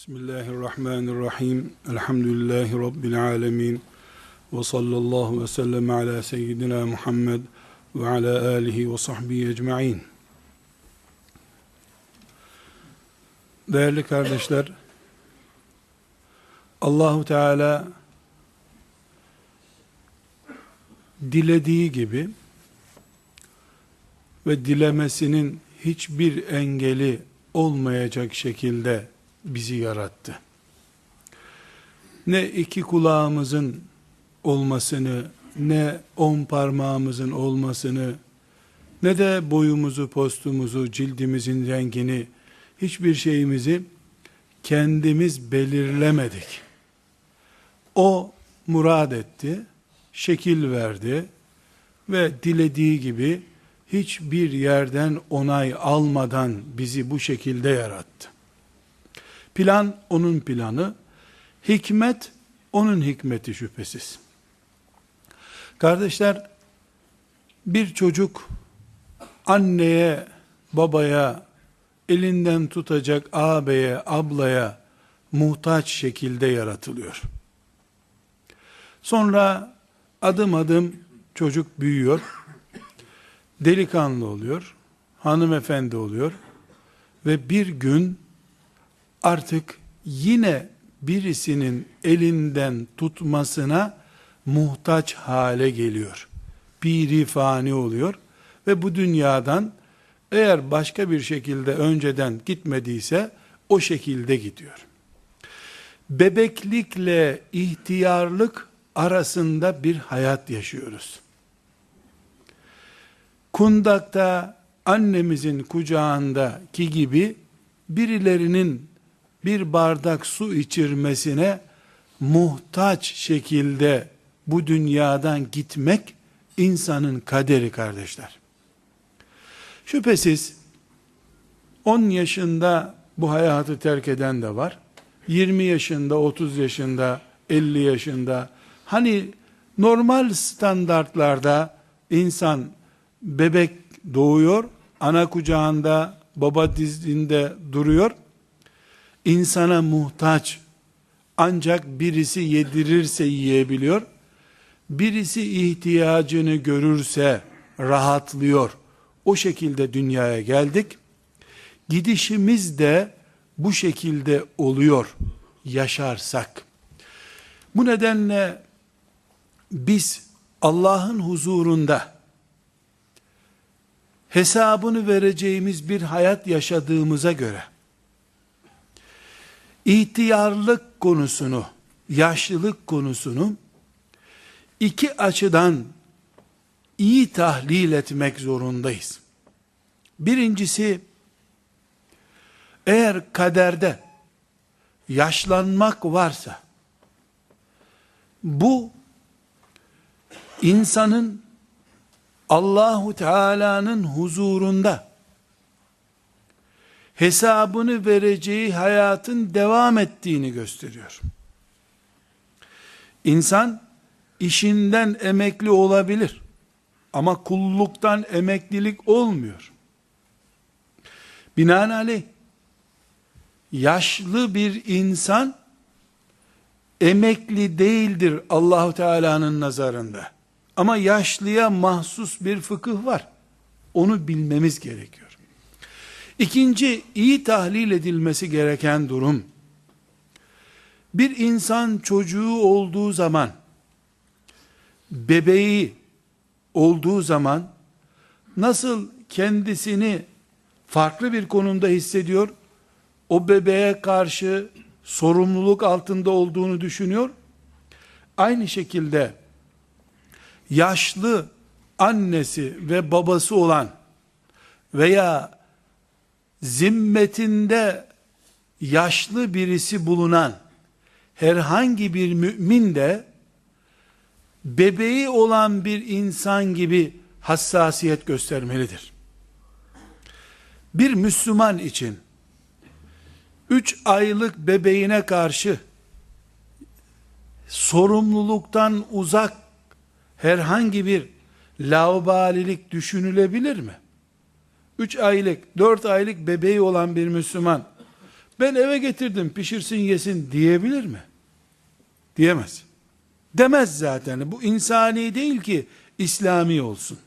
Bismillahirrahmanirrahim. Elhamdülillahi Rabbil alemin. Ve sallallahu ve sellem ala seyyidina Muhammed ve ala alihi ve sahbihi ecma'in. Değerli kardeşler, Allahu Teala dilediği gibi ve dilemesinin hiçbir engeli olmayacak şekilde bizi yarattı. Ne iki kulağımızın olmasını, ne on parmağımızın olmasını, ne de boyumuzu, postumuzu, cildimizin rengini, hiçbir şeyimizi kendimiz belirlemedik. O murad etti, şekil verdi ve dilediği gibi hiçbir yerden onay almadan bizi bu şekilde yarattı. Plan onun planı, hikmet onun hikmeti şüphesiz. Kardeşler, bir çocuk anneye, babaya, elinden tutacak ağabeye, ablaya muhtaç şekilde yaratılıyor. Sonra adım adım çocuk büyüyor, delikanlı oluyor, hanımefendi oluyor ve bir gün artık yine birisinin elinden tutmasına muhtaç hale geliyor. Piri fani oluyor ve bu dünyadan eğer başka bir şekilde önceden gitmediyse o şekilde gidiyor. Bebeklikle ihtiyarlık arasında bir hayat yaşıyoruz. Kundakta annemizin kucağındaki gibi birilerinin bir bardak su içirmesine muhtaç şekilde bu dünyadan gitmek insanın kaderi kardeşler. Şüphesiz 10 yaşında bu hayatı terk eden de var. 20 yaşında, 30 yaşında, 50 yaşında hani normal standartlarda insan bebek doğuyor, ana kucağında, baba dizinde duruyor insana muhtaç ancak birisi yedirirse yiyebiliyor. Birisi ihtiyacını görürse rahatlıyor. O şekilde dünyaya geldik. Gidişimiz de bu şekilde oluyor yaşarsak. Bu nedenle biz Allah'ın huzurunda hesabını vereceğimiz bir hayat yaşadığımıza göre ihtiyarlık konusunu, yaşlılık konusunu iki açıdan iyi tahlil etmek zorundayız. Birincisi, eğer kaderde yaşlanmak varsa, bu insanın Allahu Teala'nın huzurunda hesabını vereceği hayatın devam ettiğini gösteriyor. İnsan işinden emekli olabilir. Ama kulluktan emeklilik olmuyor. Binaenaleyh yaşlı bir insan emekli değildir Allahu Teala'nın nazarında. Ama yaşlıya mahsus bir fıkıh var. Onu bilmemiz gerekiyor. İkinci iyi tahlil edilmesi gereken durum, bir insan çocuğu olduğu zaman, bebeği olduğu zaman, nasıl kendisini farklı bir konumda hissediyor, o bebeğe karşı sorumluluk altında olduğunu düşünüyor, aynı şekilde, yaşlı annesi ve babası olan, veya zimmetinde yaşlı birisi bulunan herhangi bir mümin de bebeği olan bir insan gibi hassasiyet göstermelidir. Bir Müslüman için 3 aylık bebeğine karşı sorumluluktan uzak herhangi bir laubalilik düşünülebilir mi? 3 aylık, 4 aylık bebeği olan bir Müslüman, ben eve getirdim pişirsin yesin diyebilir mi? Diyemez. Demez zaten. Bu insani değil ki İslami olsun.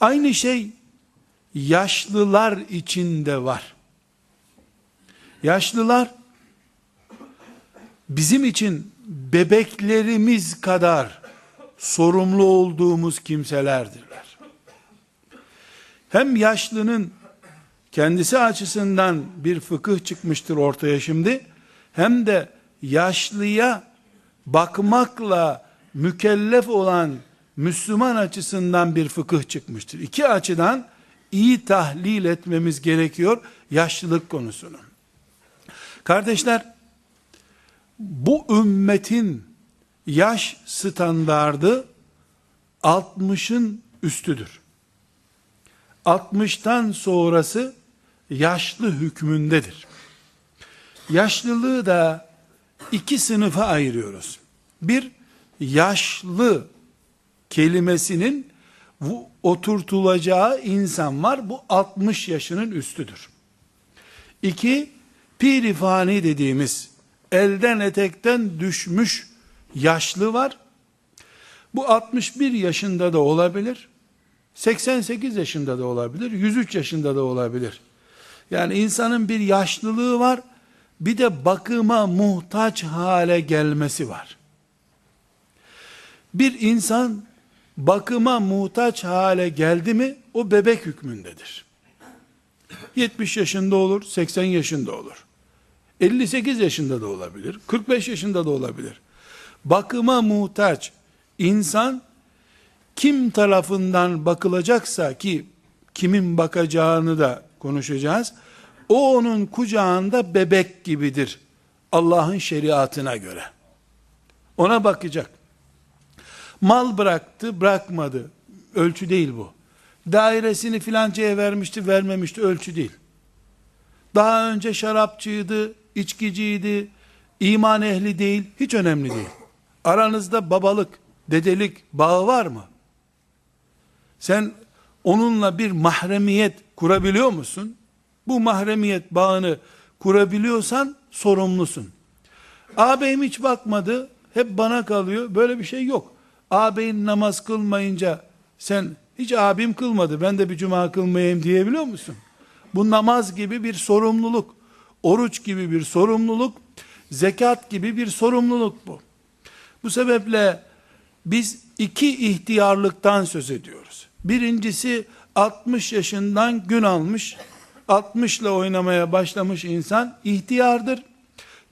Aynı şey yaşlılar içinde var. Yaşlılar bizim için bebeklerimiz kadar sorumlu olduğumuz kimselerdirler. Hem yaşlının kendisi açısından bir fıkıh çıkmıştır ortaya şimdi, hem de yaşlıya bakmakla mükellef olan Müslüman açısından bir fıkıh çıkmıştır. İki açıdan iyi tahlil etmemiz gerekiyor yaşlılık konusunu. Kardeşler, bu ümmetin yaş standardı 60'ın üstüdür. 60'tan sonrası yaşlı hükmündedir. Yaşlılığı da iki sınıfa ayırıyoruz. Bir, yaşlı kelimesinin oturtulacağı insan var. Bu 60 yaşının üstüdür. İki, pirifani dediğimiz elden etekten düşmüş yaşlı var. Bu 61 yaşında da olabilir. 88 yaşında da olabilir. 103 yaşında da olabilir. Yani insanın bir yaşlılığı var. Bir de bakıma muhtaç hale gelmesi var. Bir insan bakıma muhtaç hale geldi mi o bebek hükmündedir. 70 yaşında olur, 80 yaşında olur. 58 yaşında da olabilir, 45 yaşında da olabilir. Bakıma muhtaç insan kim tarafından bakılacaksa ki kimin bakacağını da konuşacağız. O onun kucağında bebek gibidir. Allah'ın şeriatına göre. Ona bakacak. Mal bıraktı, bırakmadı. Ölçü değil bu. Dairesini filancaya vermişti, vermemişti. Ölçü değil. Daha önce şarapçıydı, içkiciydi, iman ehli değil, hiç önemli değil. Aranızda babalık, dedelik bağı var mı? Sen onunla bir mahremiyet kurabiliyor musun? Bu mahremiyet bağını kurabiliyorsan sorumlusun. Ağabeyim hiç bakmadı, hep bana kalıyor. Böyle bir şey yok. Ağabeyin namaz kılmayınca sen hiç abim kılmadı, ben de bir cuma kılmayayım diyebiliyor musun? Bu namaz gibi bir sorumluluk, oruç gibi bir sorumluluk, zekat gibi bir sorumluluk bu. Bu sebeple biz iki ihtiyarlıktan söz ediyoruz. Birincisi 60 yaşından gün almış, 60 ile oynamaya başlamış insan ihtiyardır.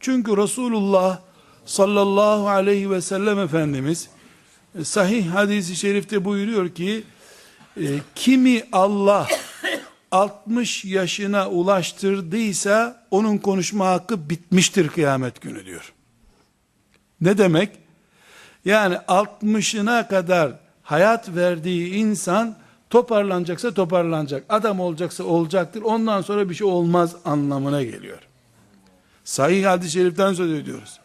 Çünkü Resulullah sallallahu aleyhi ve sellem Efendimiz sahih hadisi şerifte buyuruyor ki e, kimi Allah 60 yaşına ulaştırdıysa onun konuşma hakkı bitmiştir kıyamet günü diyor. Ne demek? Yani 60'ına kadar hayat verdiği insan toparlanacaksa toparlanacak. Adam olacaksa olacaktır. Ondan sonra bir şey olmaz anlamına geliyor. Sahih hadis-i şeriften söz ediyoruz.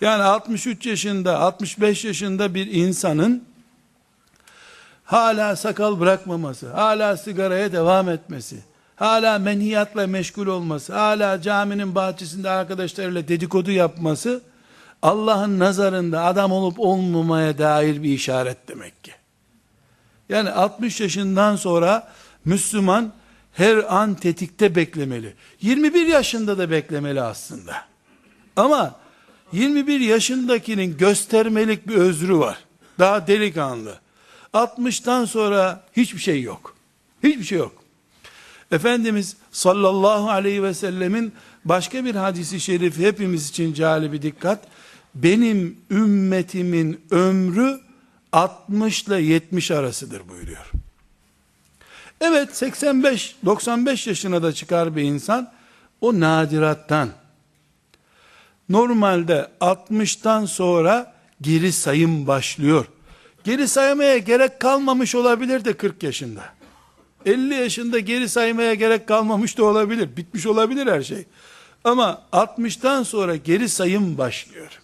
Yani 63 yaşında, 65 yaşında bir insanın hala sakal bırakmaması, hala sigaraya devam etmesi, hala menhiyatla meşgul olması, hala caminin bahçesinde arkadaşlarıyla dedikodu yapması, Allah'ın nazarında adam olup olmamaya dair bir işaret demek ki. Yani 60 yaşından sonra Müslüman her an tetikte beklemeli. 21 yaşında da beklemeli aslında. Ama 21 yaşındakinin göstermelik bir özrü var. Daha delikanlı. 60'tan sonra hiçbir şey yok. Hiçbir şey yok. Efendimiz sallallahu aleyhi ve sellemin başka bir hadisi şerif hepimiz için cali bir dikkat. Benim ümmetimin ömrü 60 ile 70 arasıdır buyuruyor. Evet 85 95 yaşına da çıkar bir insan o nadirattan Normalde 60'tan sonra geri sayım başlıyor. Geri saymaya gerek kalmamış olabilir de 40 yaşında. 50 yaşında geri saymaya gerek kalmamış da olabilir. Bitmiş olabilir her şey. Ama 60'tan sonra geri sayım başlıyor.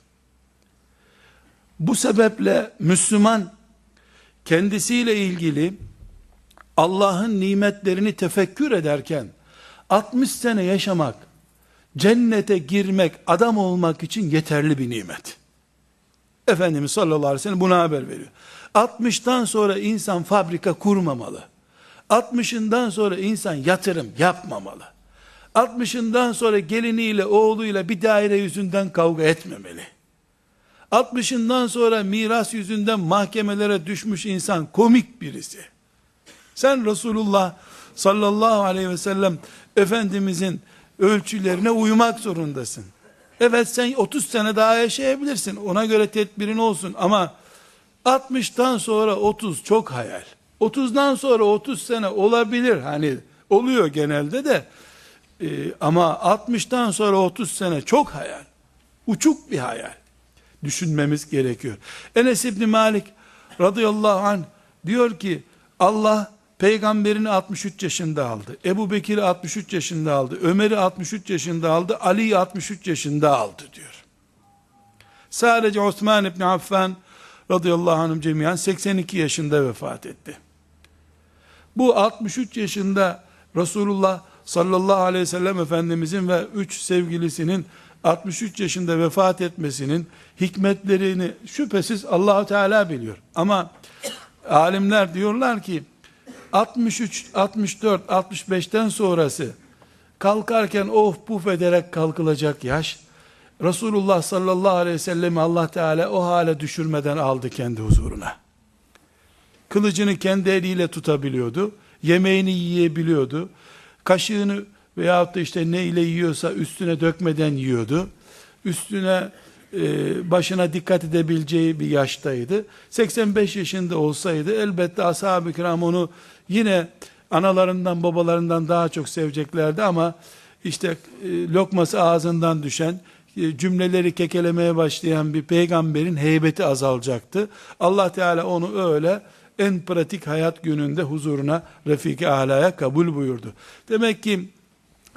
Bu sebeple Müslüman kendisiyle ilgili Allah'ın nimetlerini tefekkür ederken 60 sene yaşamak, cennete girmek, adam olmak için yeterli bir nimet. Efendimiz sallallahu aleyhi ve sellem buna haber veriyor. 60'tan sonra insan fabrika kurmamalı. 60'ından sonra insan yatırım yapmamalı. 60'ından sonra geliniyle oğluyla bir daire yüzünden kavga etmemeli. 60'ından sonra miras yüzünden mahkemelere düşmüş insan komik birisi. Sen Resulullah sallallahu aleyhi ve sellem Efendimizin ölçülerine uymak zorundasın. Evet sen 30 sene daha yaşayabilirsin. Ona göre tedbirin olsun ama 60'tan sonra 30 çok hayal. 30'dan sonra 30 sene olabilir. Hani oluyor genelde de. Ee, ama 60'tan sonra 30 sene çok hayal. Uçuk bir hayal. Düşünmemiz gerekiyor. Enes İbni Malik radıyallahu anh diyor ki Allah peygamberini 63 yaşında aldı. Ebu Bekir'i 63 yaşında aldı. Ömer'i 63 yaşında aldı. Ali'yi 63 yaşında aldı diyor. Sadece Osman İbni Affan radıyallahu anhüm cemiyen 82 yaşında vefat etti. Bu 63 yaşında Resulullah sallallahu aleyhi ve sellem Efendimizin ve üç sevgilisinin 63 yaşında vefat etmesinin hikmetlerini şüphesiz allah Teala biliyor. Ama alimler diyorlar ki 63, 64, 65'ten sonrası kalkarken of puf ederek kalkılacak yaş Resulullah sallallahu aleyhi ve sellemi Allah Teala o hale düşürmeden aldı kendi huzuruna. Kılıcını kendi eliyle tutabiliyordu. Yemeğini yiyebiliyordu. Kaşığını veyahut da işte ne ile yiyorsa üstüne dökmeden yiyordu. Üstüne e, başına dikkat edebileceği bir yaştaydı. 85 yaşında olsaydı elbette ashab-ı kiram onu yine analarından babalarından daha çok seveceklerdi ama işte e, lokması ağzından düşen e, cümleleri kekelemeye başlayan bir peygamberin heybeti azalacaktı. Allah Teala onu öyle en pratik hayat gününde huzuruna Refik-i Ala'ya kabul buyurdu. Demek ki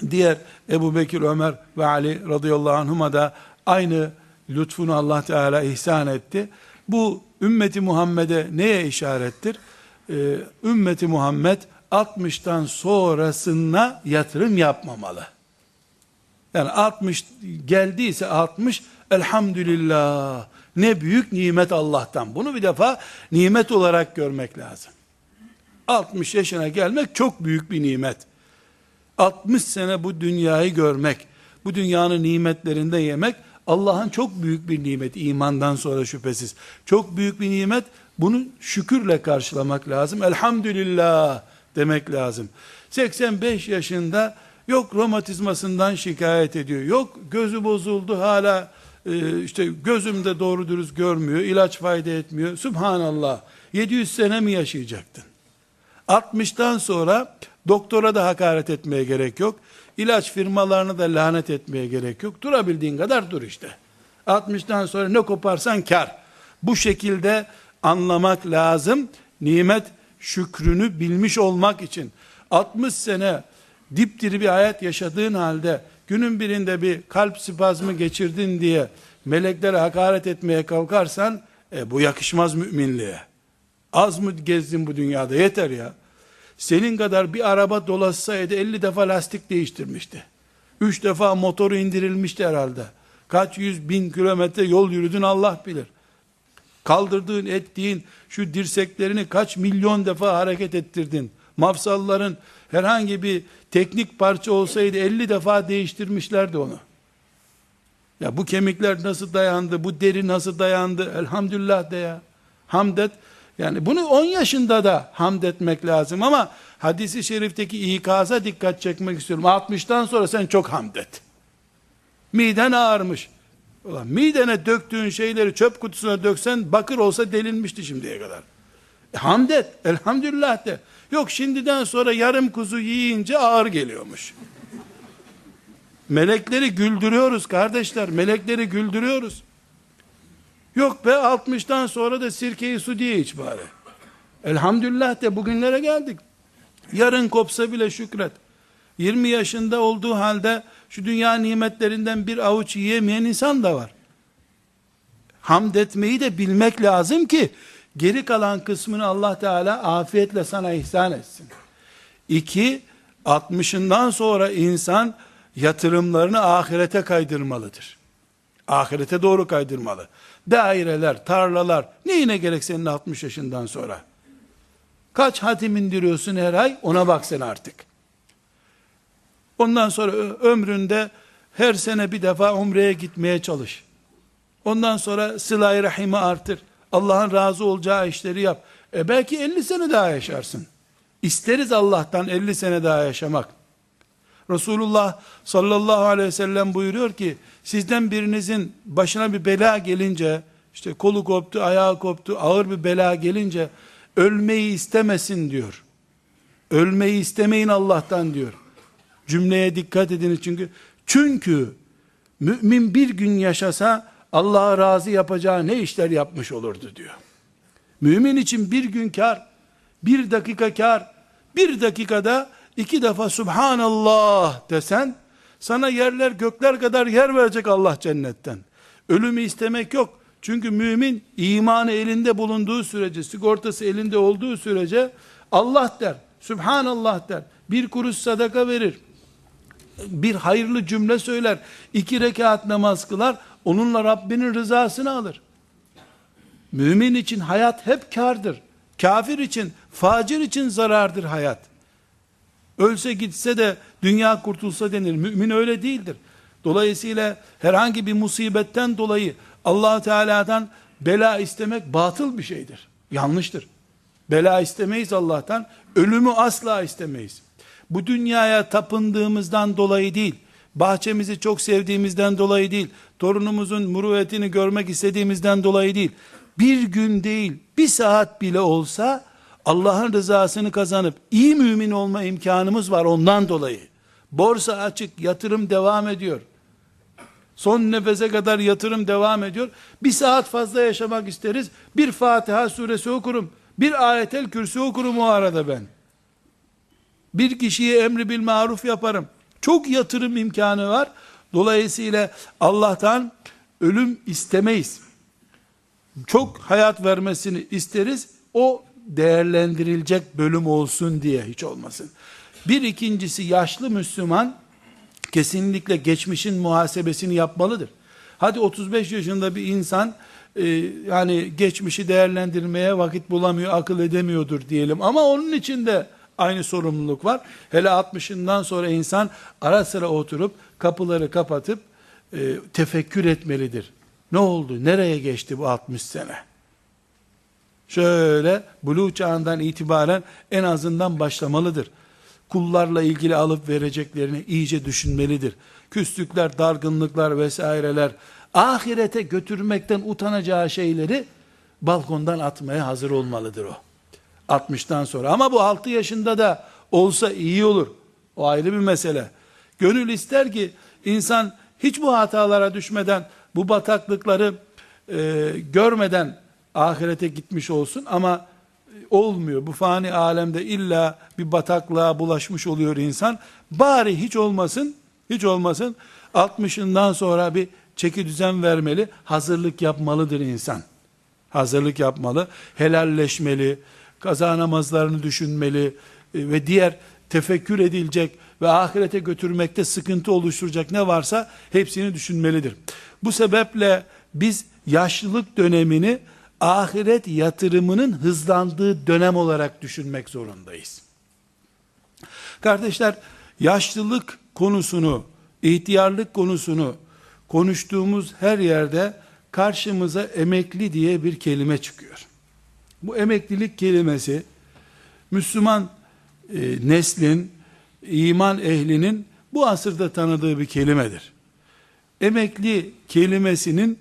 diğer Ebu Bekir, Ömer ve Ali radıyallahu anhuma da aynı lütfunu Allah Teala ihsan etti. Bu ümmeti Muhammed'e neye işarettir? Ee, ümmeti Muhammed 60'tan sonrasına yatırım yapmamalı. Yani 60 geldiyse 60 elhamdülillah ne büyük nimet Allah'tan. Bunu bir defa nimet olarak görmek lazım. 60 yaşına gelmek çok büyük bir nimet. 60 sene bu dünyayı görmek, bu dünyanın nimetlerinde yemek Allah'ın çok büyük bir nimet imandan sonra şüphesiz. Çok büyük bir nimet bunu şükürle karşılamak lazım. Elhamdülillah demek lazım. 85 yaşında yok romatizmasından şikayet ediyor. Yok gözü bozuldu hala e, işte gözümde doğru dürüst görmüyor. ilaç fayda etmiyor. Subhanallah. 700 sene mi yaşayacaktın? 60'tan sonra doktora da hakaret etmeye gerek yok. İlaç firmalarına da lanet etmeye gerek yok. Durabildiğin kadar dur işte. 60'tan sonra ne koparsan kar. Bu şekilde anlamak lazım. Nimet şükrünü bilmiş olmak için 60 sene dipdiri bir hayat yaşadığın halde günün birinde bir kalp spazmı geçirdin diye meleklere hakaret etmeye kalkarsan e, bu yakışmaz müminliğe. Az mı gezdin bu dünyada yeter ya. Senin kadar bir araba dolaşsaydı 50 defa lastik değiştirmişti. 3 defa motoru indirilmişti herhalde. Kaç yüz bin kilometre yol yürüdün Allah bilir. Kaldırdığın ettiğin şu dirseklerini kaç milyon defa hareket ettirdin. Mafsalların herhangi bir teknik parça olsaydı 50 defa değiştirmişlerdi onu. Ya bu kemikler nasıl dayandı, bu deri nasıl dayandı, elhamdülillah de ya. Hamd et. Yani bunu 10 yaşında da hamd etmek lazım ama hadisi şerifteki ikaza dikkat çekmek istiyorum. 60'tan sonra sen çok hamd et. Miden ağırmış. Ulan midene döktüğün şeyleri çöp kutusuna döksen bakır olsa delinmişti şimdiye kadar. E, hamd et. Elhamdülillah de. Yok şimdiden sonra yarım kuzu yiyince ağır geliyormuş. Melekleri güldürüyoruz kardeşler. Melekleri güldürüyoruz. Yok be 60'tan sonra da sirkeyi su diye iç bari. Elhamdülillah de bugünlere geldik. Yarın kopsa bile şükret. 20 yaşında olduğu halde şu dünya nimetlerinden bir avuç yiyemeyen insan da var. Hamd etmeyi de bilmek lazım ki geri kalan kısmını Allah Teala afiyetle sana ihsan etsin. İki, 60'ından sonra insan yatırımlarını ahirete kaydırmalıdır. Ahirete doğru kaydırmalı. Daireler, tarlalar, neyine gerek senin 60 yaşından sonra? Kaç hatim indiriyorsun her ay? Ona bak sen artık. Ondan sonra ömründe her sene bir defa umreye gitmeye çalış. Ondan sonra sıla-i rahimi artır. Allah'ın razı olacağı işleri yap. E belki 50 sene daha yaşarsın. İsteriz Allah'tan 50 sene daha yaşamak. Resulullah sallallahu aleyhi ve sellem buyuruyor ki, sizden birinizin başına bir bela gelince, işte kolu koptu, ayağı koptu, ağır bir bela gelince, ölmeyi istemesin diyor. Ölmeyi istemeyin Allah'tan diyor. Cümleye dikkat edin çünkü, çünkü mümin bir gün yaşasa, Allah'a razı yapacağı ne işler yapmış olurdu diyor. Mümin için bir gün kar, bir dakika kar, bir dakikada iki defa Subhanallah desen, sana yerler gökler kadar yer verecek Allah cennetten. Ölümü istemek yok. Çünkü mümin imanı elinde bulunduğu sürece, sigortası elinde olduğu sürece Allah der, Subhanallah der, bir kuruş sadaka verir, bir hayırlı cümle söyler, iki rekat namaz kılar, onunla Rabbinin rızasını alır. Mümin için hayat hep kardır. Kafir için, facir için zarardır hayat. Ölse gitse de dünya kurtulsa denir. Mümin öyle değildir. Dolayısıyla herhangi bir musibetten dolayı allah Teala'dan bela istemek batıl bir şeydir. Yanlıştır. Bela istemeyiz Allah'tan. Ölümü asla istemeyiz. Bu dünyaya tapındığımızdan dolayı değil, bahçemizi çok sevdiğimizden dolayı değil, torunumuzun muruvvetini görmek istediğimizden dolayı değil, bir gün değil, bir saat bile olsa, Allah'ın rızasını kazanıp, iyi mümin olma imkanımız var ondan dolayı. Borsa açık, yatırım devam ediyor. Son nefese kadar yatırım devam ediyor. Bir saat fazla yaşamak isteriz. Bir Fatiha suresi okurum. Bir ayetel kürsü okurum o arada ben. Bir kişiye emri bil maruf yaparım. Çok yatırım imkanı var. Dolayısıyla Allah'tan ölüm istemeyiz. Çok hayat vermesini isteriz. O değerlendirilecek bölüm olsun diye hiç olmasın. Bir ikincisi yaşlı Müslüman kesinlikle geçmişin muhasebesini yapmalıdır. Hadi 35 yaşında bir insan e, yani geçmişi değerlendirmeye vakit bulamıyor, akıl edemiyordur diyelim. Ama onun için de aynı sorumluluk var. Hele 60'ından sonra insan ara sıra oturup kapıları kapatıp e, tefekkür etmelidir. Ne oldu? Nereye geçti bu 60 sene? Şöyle buluğ çağından itibaren en azından başlamalıdır. Kullarla ilgili alıp vereceklerini iyice düşünmelidir. Küslükler, dargınlıklar vesaireler ahirete götürmekten utanacağı şeyleri balkondan atmaya hazır olmalıdır o. 60'tan sonra. Ama bu 6 yaşında da olsa iyi olur. O ayrı bir mesele. Gönül ister ki insan hiç bu hatalara düşmeden, bu bataklıkları e, görmeden ahirete gitmiş olsun ama olmuyor. Bu fani alemde illa bir bataklığa bulaşmış oluyor insan. Bari hiç olmasın, hiç olmasın 60'ından sonra bir çeki düzen vermeli, hazırlık yapmalıdır insan. Hazırlık yapmalı, helalleşmeli, kaza namazlarını düşünmeli e, ve diğer tefekkür edilecek ve ahirete götürmekte sıkıntı oluşturacak ne varsa hepsini düşünmelidir. Bu sebeple biz yaşlılık dönemini ahiret yatırımının hızlandığı dönem olarak düşünmek zorundayız. Kardeşler, yaşlılık konusunu, ihtiyarlık konusunu konuştuğumuz her yerde karşımıza emekli diye bir kelime çıkıyor. Bu emeklilik kelimesi Müslüman e, neslin, iman ehlinin bu asırda tanıdığı bir kelimedir. Emekli kelimesinin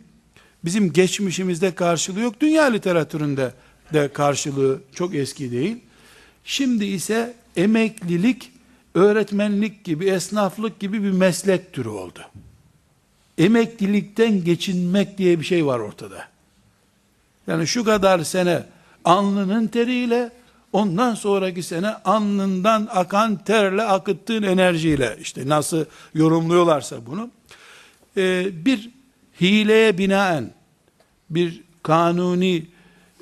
bizim geçmişimizde karşılığı yok. Dünya literatüründe de karşılığı çok eski değil. Şimdi ise emeklilik, öğretmenlik gibi, esnaflık gibi bir meslek türü oldu. Emeklilikten geçinmek diye bir şey var ortada. Yani şu kadar sene alnının teriyle, ondan sonraki sene alnından akan terle akıttığın enerjiyle, işte nasıl yorumluyorlarsa bunu, e, bir hileye binaen bir kanuni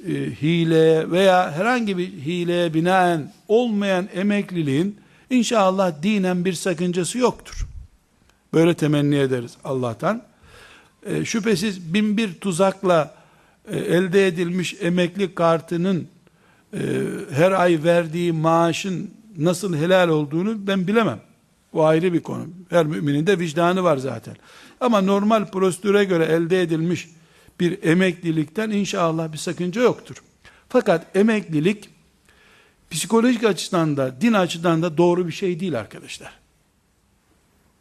e, hileye veya herhangi bir hileye binaen olmayan emekliliğin İnşallah dinen bir sakıncası yoktur. Böyle temenni ederiz Allah'tan. E, şüphesiz bin bir tuzakla e, elde edilmiş emekli kartının e, her ay verdiği maaşın nasıl helal olduğunu ben bilemem. O ayrı bir konu. Her müminin de vicdanı var zaten. Ama normal prosedüre göre elde edilmiş bir emeklilikten inşallah bir sakınca yoktur. Fakat emeklilik psikolojik açıdan da din açıdan da doğru bir şey değil arkadaşlar.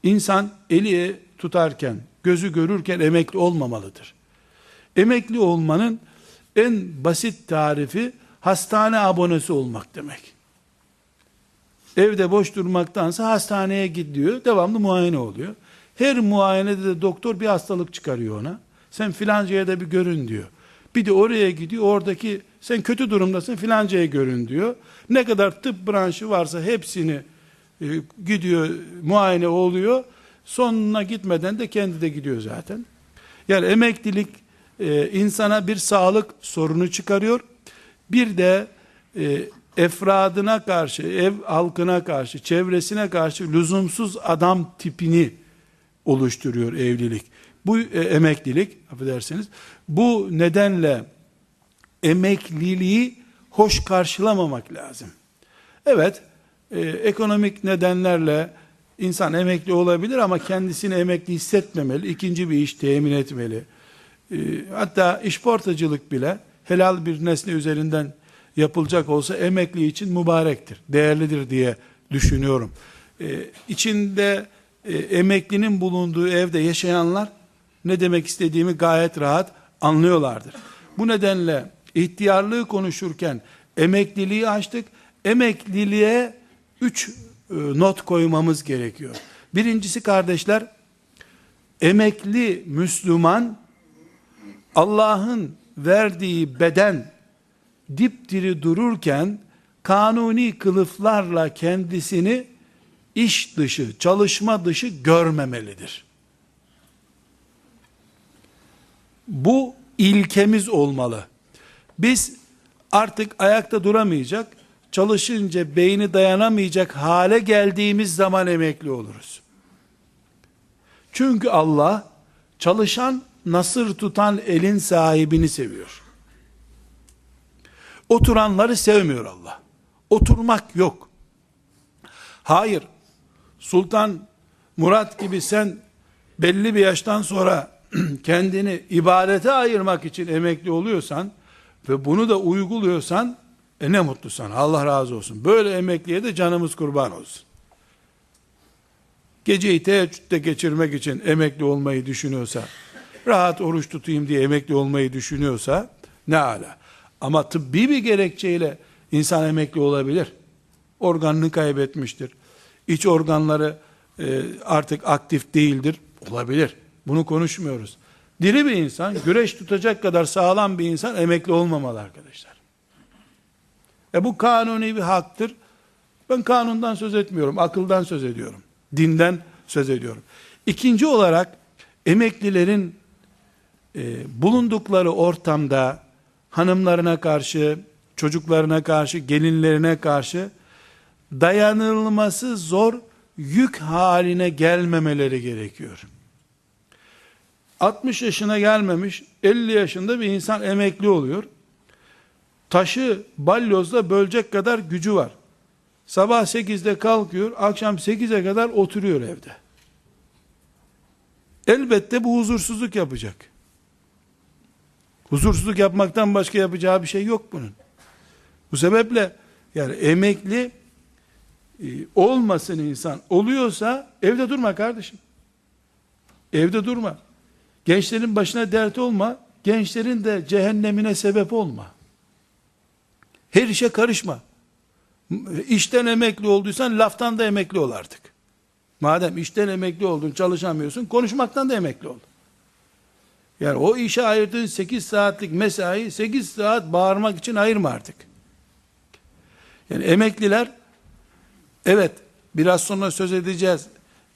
İnsan eli tutarken, gözü görürken emekli olmamalıdır. Emekli olmanın en basit tarifi hastane abonesi olmak demek. Evde boş durmaktansa hastaneye gidiyor, devamlı muayene oluyor. Her muayenede de doktor bir hastalık çıkarıyor ona. Sen filancaya da bir görün diyor. Bir de oraya gidiyor, oradaki sen kötü durumdasın filancaya görün diyor. Ne kadar tıp branşı varsa hepsini e, gidiyor, muayene oluyor. Sonuna gitmeden de kendi de gidiyor zaten. Yani emeklilik e, insana bir sağlık sorunu çıkarıyor. Bir de e, efradına karşı, ev halkına karşı, çevresine karşı lüzumsuz adam tipini oluşturuyor evlilik. Bu e, emeklilik, affedersiniz, bu nedenle emekliliği hoş karşılamamak lazım. Evet, e, ekonomik nedenlerle insan emekli olabilir ama kendisini emekli hissetmemeli, ikinci bir iş temin etmeli. E, hatta işportacılık bile helal bir nesne üzerinden yapılacak olsa emekli için mübarektir, değerlidir diye düşünüyorum. E, içinde e, emeklinin bulunduğu evde yaşayanlar ne demek istediğimi gayet rahat anlıyorlardır. Bu nedenle ihtiyarlığı konuşurken emekliliği açtık. Emekliliğe üç e, not koymamız gerekiyor. Birincisi kardeşler, emekli Müslüman Allah'ın verdiği beden dipdiri dururken kanuni kılıflarla kendisini iş dışı, çalışma dışı görmemelidir. Bu ilkemiz olmalı. Biz artık ayakta duramayacak, çalışınca beyni dayanamayacak hale geldiğimiz zaman emekli oluruz. Çünkü Allah çalışan, nasır tutan elin sahibini seviyor. Oturanları sevmiyor Allah. Oturmak yok. Hayır. Sultan Murat gibi sen belli bir yaştan sonra kendini ibadete ayırmak için emekli oluyorsan ve bunu da uyguluyorsan e ne mutlu sana. Allah razı olsun. Böyle emekliye de canımız kurban olsun. Geceyi teheccüde geçirmek için emekli olmayı düşünüyorsa, rahat oruç tutayım diye emekli olmayı düşünüyorsa, ne ala. Ama tıbbi bir gerekçeyle insan emekli olabilir. Organını kaybetmiştir. İç organları e, artık aktif değildir. Olabilir. Bunu konuşmuyoruz. Diri bir insan, güreş tutacak kadar sağlam bir insan emekli olmamalı arkadaşlar. E bu kanuni bir haktır. Ben kanundan söz etmiyorum, akıldan söz ediyorum. Dinden söz ediyorum. İkinci olarak emeklilerin e, bulundukları ortamda hanımlarına karşı, çocuklarına karşı, gelinlerine karşı dayanılması zor yük haline gelmemeleri gerekiyor. 60 yaşına gelmemiş 50 yaşında bir insan emekli oluyor. Taşı balyozla bölecek kadar gücü var. Sabah 8'de kalkıyor, akşam 8'e kadar oturuyor evde. Elbette bu huzursuzluk yapacak. Huzursuzluk yapmaktan başka yapacağı bir şey yok bunun. Bu sebeple yani emekli e, olmasın insan. Oluyorsa evde durma kardeşim. Evde durma. Gençlerin başına dert olma. Gençlerin de cehennemine sebep olma. Her işe karışma. İşten emekli olduysan laftan da emekli ol artık. Madem işten emekli oldun, çalışamıyorsun, konuşmaktan da emekli ol. Yani o işe ayırdığın 8 saatlik mesai 8 saat bağırmak için ayırma artık. Yani emekliler evet biraz sonra söz edeceğiz.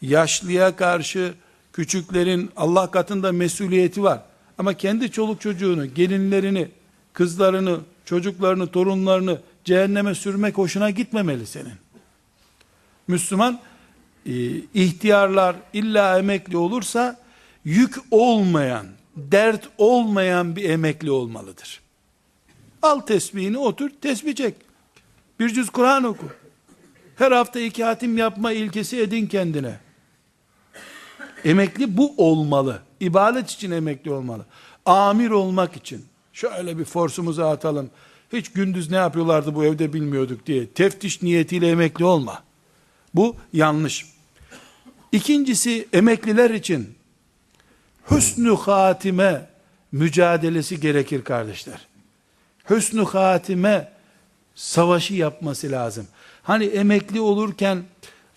Yaşlıya karşı küçüklerin Allah katında mesuliyeti var. Ama kendi çoluk çocuğunu, gelinlerini, kızlarını, çocuklarını, torunlarını cehenneme sürmek hoşuna gitmemeli senin. Müslüman e, ihtiyarlar illa emekli olursa yük olmayan, dert olmayan bir emekli olmalıdır. Al tesbihini otur, tesbih çek. Bir cüz Kur'an oku. Her hafta iki hatim yapma ilkesi edin kendine. Emekli bu olmalı. İbadet için emekli olmalı. Amir olmak için. Şöyle bir forsumuzu atalım. Hiç gündüz ne yapıyorlardı bu evde bilmiyorduk diye. Teftiş niyetiyle emekli olma. Bu yanlış. İkincisi emekliler için hüsnü hatime mücadelesi gerekir kardeşler. Hüsnü hatime savaşı yapması lazım. Hani emekli olurken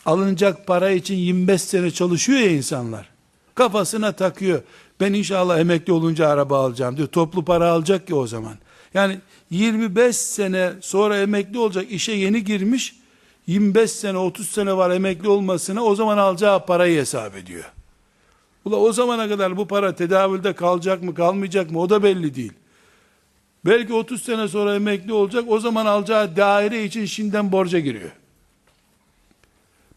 alınacak para için 25 sene çalışıyor ya insanlar. Kafasına takıyor. Ben inşallah emekli olunca araba alacağım diyor. Toplu para alacak ya o zaman. Yani 25 sene sonra emekli olacak işe yeni girmiş 25 sene 30 sene var emekli olmasına o zaman alacağı parayı hesap ediyor. Ula o zamana kadar bu para tedavülde kalacak mı kalmayacak mı o da belli değil. Belki 30 sene sonra emekli olacak o zaman alacağı daire için şimdiden borca giriyor.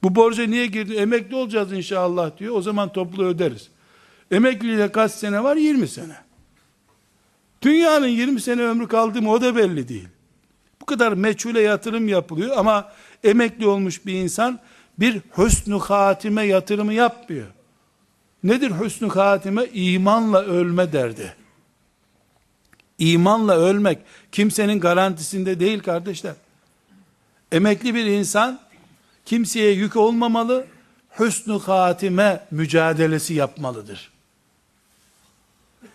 Bu borca niye girdi? Emekli olacağız inşallah diyor. O zaman toplu öderiz. Emekliliğe kaç sene var? 20 sene. Dünyanın 20 sene ömrü kaldı mı o da belli değil. Bu kadar meçhule yatırım yapılıyor ama emekli olmuş bir insan bir hüsnü hatime yatırımı yapmıyor. Nedir hüsnü hatime? İmanla ölme derdi. İmanla ölmek kimsenin garantisinde değil kardeşler. Emekli bir insan kimseye yük olmamalı, hüsnü hatime mücadelesi yapmalıdır.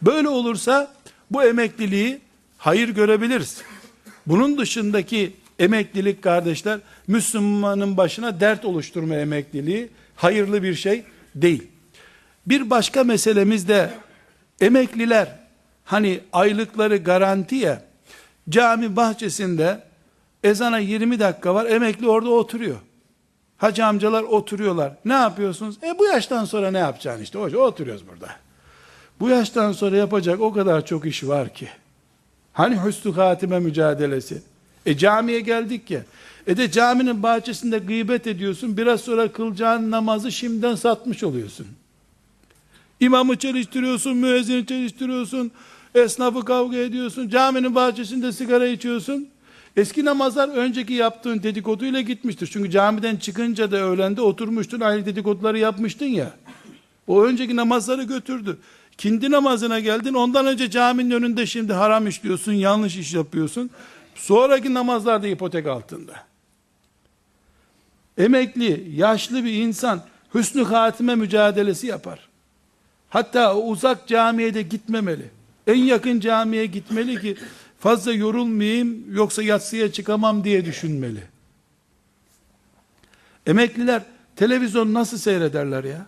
Böyle olursa bu emekliliği hayır görebiliriz. Bunun dışındaki emeklilik kardeşler Müslümanın başına dert oluşturma emekliliği hayırlı bir şey değil. Bir başka meselemiz de emekliler hani aylıkları garantiye cami bahçesinde ezana 20 dakika var emekli orada oturuyor. Hacı amcalar oturuyorlar. Ne yapıyorsunuz? E bu yaştan sonra ne yapacaksın işte? Hoca oturuyoruz burada. Bu yaştan sonra yapacak o kadar çok iş var ki. Hani hüsnü hatime mücadelesi? E camiye geldik ya. E de caminin bahçesinde gıybet ediyorsun. Biraz sonra kılacağın namazı şimdiden satmış oluyorsun. İmamı çalıştırıyorsun, müezzini çalıştırıyorsun, esnafı kavga ediyorsun, caminin bahçesinde sigara içiyorsun. Eski namazlar önceki yaptığın dedikoduyla gitmiştir. Çünkü camiden çıkınca da öğlende oturmuştun, aynı dedikoduları yapmıştın ya. O önceki namazları götürdü. Kindi namazına geldin, ondan önce caminin önünde şimdi haram işliyorsun, yanlış iş yapıyorsun. Sonraki namazlarda ipotek altında. Emekli, yaşlı bir insan hüsnü hatime mücadelesi yapar. Hatta uzak camiye de gitmemeli. En yakın camiye gitmeli ki fazla yorulmayayım yoksa yatsıya çıkamam diye düşünmeli. Emekliler televizyon nasıl seyrederler ya?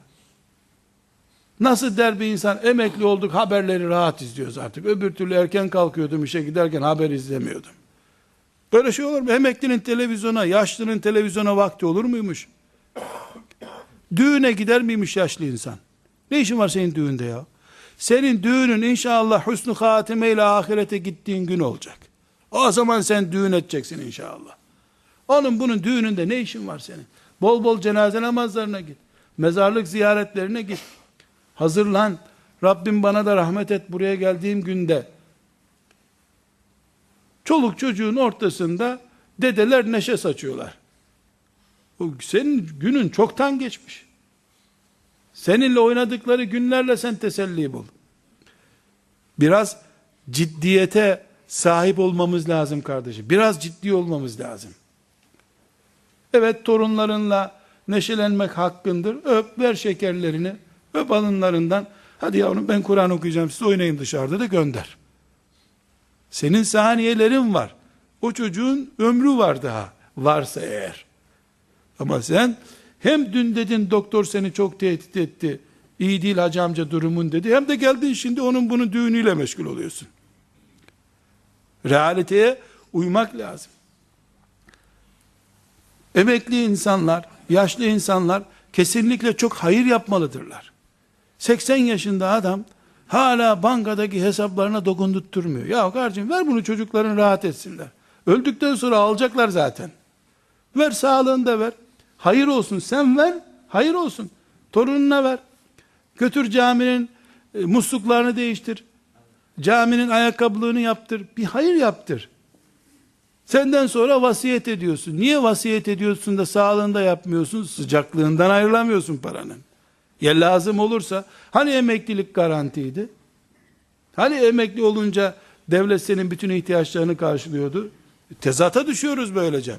Nasıl der bir insan emekli olduk haberleri rahat izliyoruz artık. Öbür türlü erken kalkıyordum işe giderken haber izlemiyordum. Böyle şey olur mu? Emeklinin televizyona, yaşlının televizyona vakti olur muymuş? Düğüne gider miymiş yaşlı insan? Ne işin var senin düğünde ya? Senin düğünün inşallah hüsnü hatimeyle ahirete gittiğin gün olacak. O zaman sen düğün edeceksin inşallah. Onun bunun düğününde ne işin var senin? Bol bol cenaze namazlarına git. Mezarlık ziyaretlerine git. Hazırlan. Rabbim bana da rahmet et buraya geldiğim günde. Çoluk çocuğun ortasında dedeler neşe saçıyorlar. Senin günün çoktan geçmiş. Seninle oynadıkları günlerle sen teselli bul. Biraz ciddiyete sahip olmamız lazım kardeşim. Biraz ciddi olmamız lazım. Evet torunlarınla neşelenmek hakkındır. Öp ver şekerlerini. Öp alınlarından. Hadi yavrum ben Kur'an okuyacağım siz oynayın dışarıda da gönder. Senin saniyelerin var. O çocuğun ömrü var daha. Varsa eğer. Ama sen hem dün dedin doktor seni çok tehdit etti. İyi değil hacı amca durumun dedi. Hem de geldin şimdi onun bunun düğünüyle meşgul oluyorsun. Realiteye uymak lazım. Emekli insanlar, yaşlı insanlar kesinlikle çok hayır yapmalıdırlar. 80 yaşında adam hala bankadaki hesaplarına dokundurtturmuyor. Ya kardeşim ver bunu çocukların rahat etsinler. Öldükten sonra alacaklar zaten. Ver sağlığını da ver. Hayır olsun sen ver, hayır olsun. Torununa ver. Götür caminin e, musluklarını değiştir. Caminin ayakkabılığını yaptır. Bir hayır yaptır. Senden sonra vasiyet ediyorsun. Niye vasiyet ediyorsun da sağlığında yapmıyorsun? Sıcaklığından ayrılamıyorsun paranın. Ya lazım olursa hani emeklilik garantiydi? Hani emekli olunca devlet senin bütün ihtiyaçlarını karşılıyordu? Tezata düşüyoruz böylece.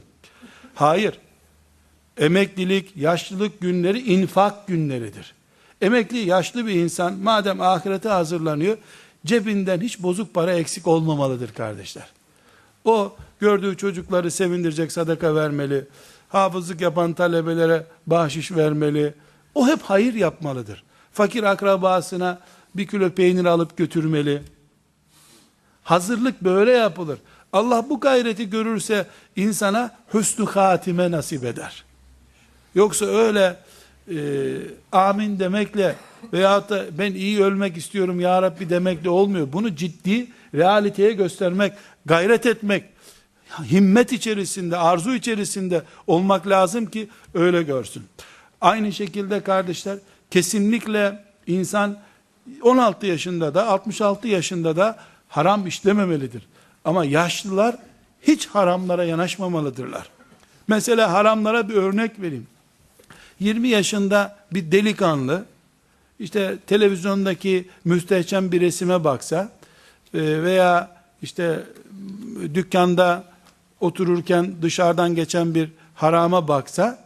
Hayır. Emeklilik, yaşlılık günleri infak günleridir. Emekli yaşlı bir insan madem ahirete hazırlanıyor, cebinden hiç bozuk para eksik olmamalıdır kardeşler. O gördüğü çocukları sevindirecek sadaka vermeli. Hafızlık yapan talebelere bahşiş vermeli. O hep hayır yapmalıdır. Fakir akrabasına bir kilo peynir alıp götürmeli. Hazırlık böyle yapılır. Allah bu gayreti görürse insana hüsnü hatime nasip eder. Yoksa öyle e, amin demekle veyahut da ben iyi ölmek istiyorum ya Rabbi demekle olmuyor. Bunu ciddi realiteye göstermek, gayret etmek, himmet içerisinde, arzu içerisinde olmak lazım ki öyle görsün. Aynı şekilde kardeşler kesinlikle insan 16 yaşında da 66 yaşında da haram işlememelidir. Ama yaşlılar hiç haramlara yanaşmamalıdırlar. Mesela haramlara bir örnek vereyim. 20 yaşında bir delikanlı işte televizyondaki müstehcen bir resime baksa e, veya işte dükkanda otururken dışarıdan geçen bir harama baksa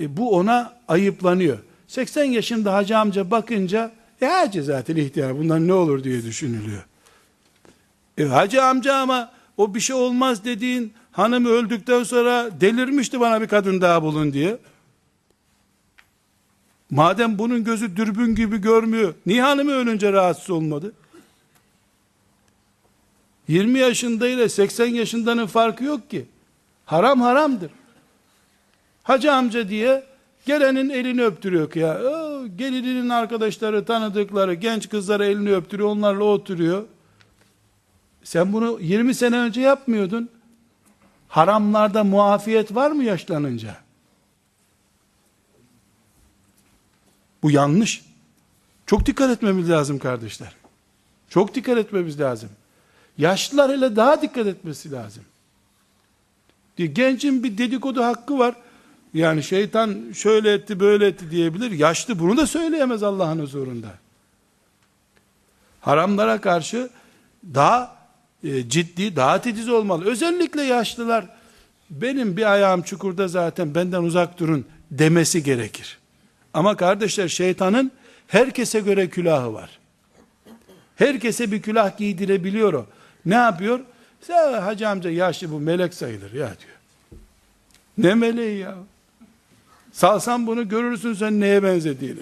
e, bu ona ayıplanıyor. 80 yaşında hacı amca bakınca e hacı zaten ihtiyar bundan ne olur diye düşünülüyor. E hacı amca ama o bir şey olmaz dediğin hanım öldükten sonra delirmişti bana bir kadın daha bulun diye. Madem bunun gözü dürbün gibi görmüyor, niye hanımı ölünce rahatsız olmadı? 20 yaşında ile 80 yaşındanın farkı yok ki. Haram haramdır. Hacı amca diye gelenin elini öptürüyor ki ya. Gelininin arkadaşları, tanıdıkları, genç kızlara elini öptürüyor, onlarla oturuyor. Sen bunu 20 sene önce yapmıyordun. Haramlarda muafiyet var mı yaşlanınca? Bu yanlış. Çok dikkat etmemiz lazım kardeşler. Çok dikkat etmemiz lazım. Yaşlılar hele daha dikkat etmesi lazım. Gencin bir dedikodu hakkı var. Yani şeytan şöyle etti böyle etti diyebilir. Yaşlı bunu da söyleyemez Allah'ın huzurunda. Haramlara karşı daha e, ciddi, daha titiz olmalı. Özellikle yaşlılar benim bir ayağım çukurda zaten benden uzak durun demesi gerekir. Ama kardeşler şeytanın herkese göre külahı var. Herkese bir külah giydirebiliyor o. Ne yapıyor? Sen hacı amca yaşlı bu melek sayılır ya diyor. Ne meleği ya? Salsan bunu görürsün sen neye benzediğini.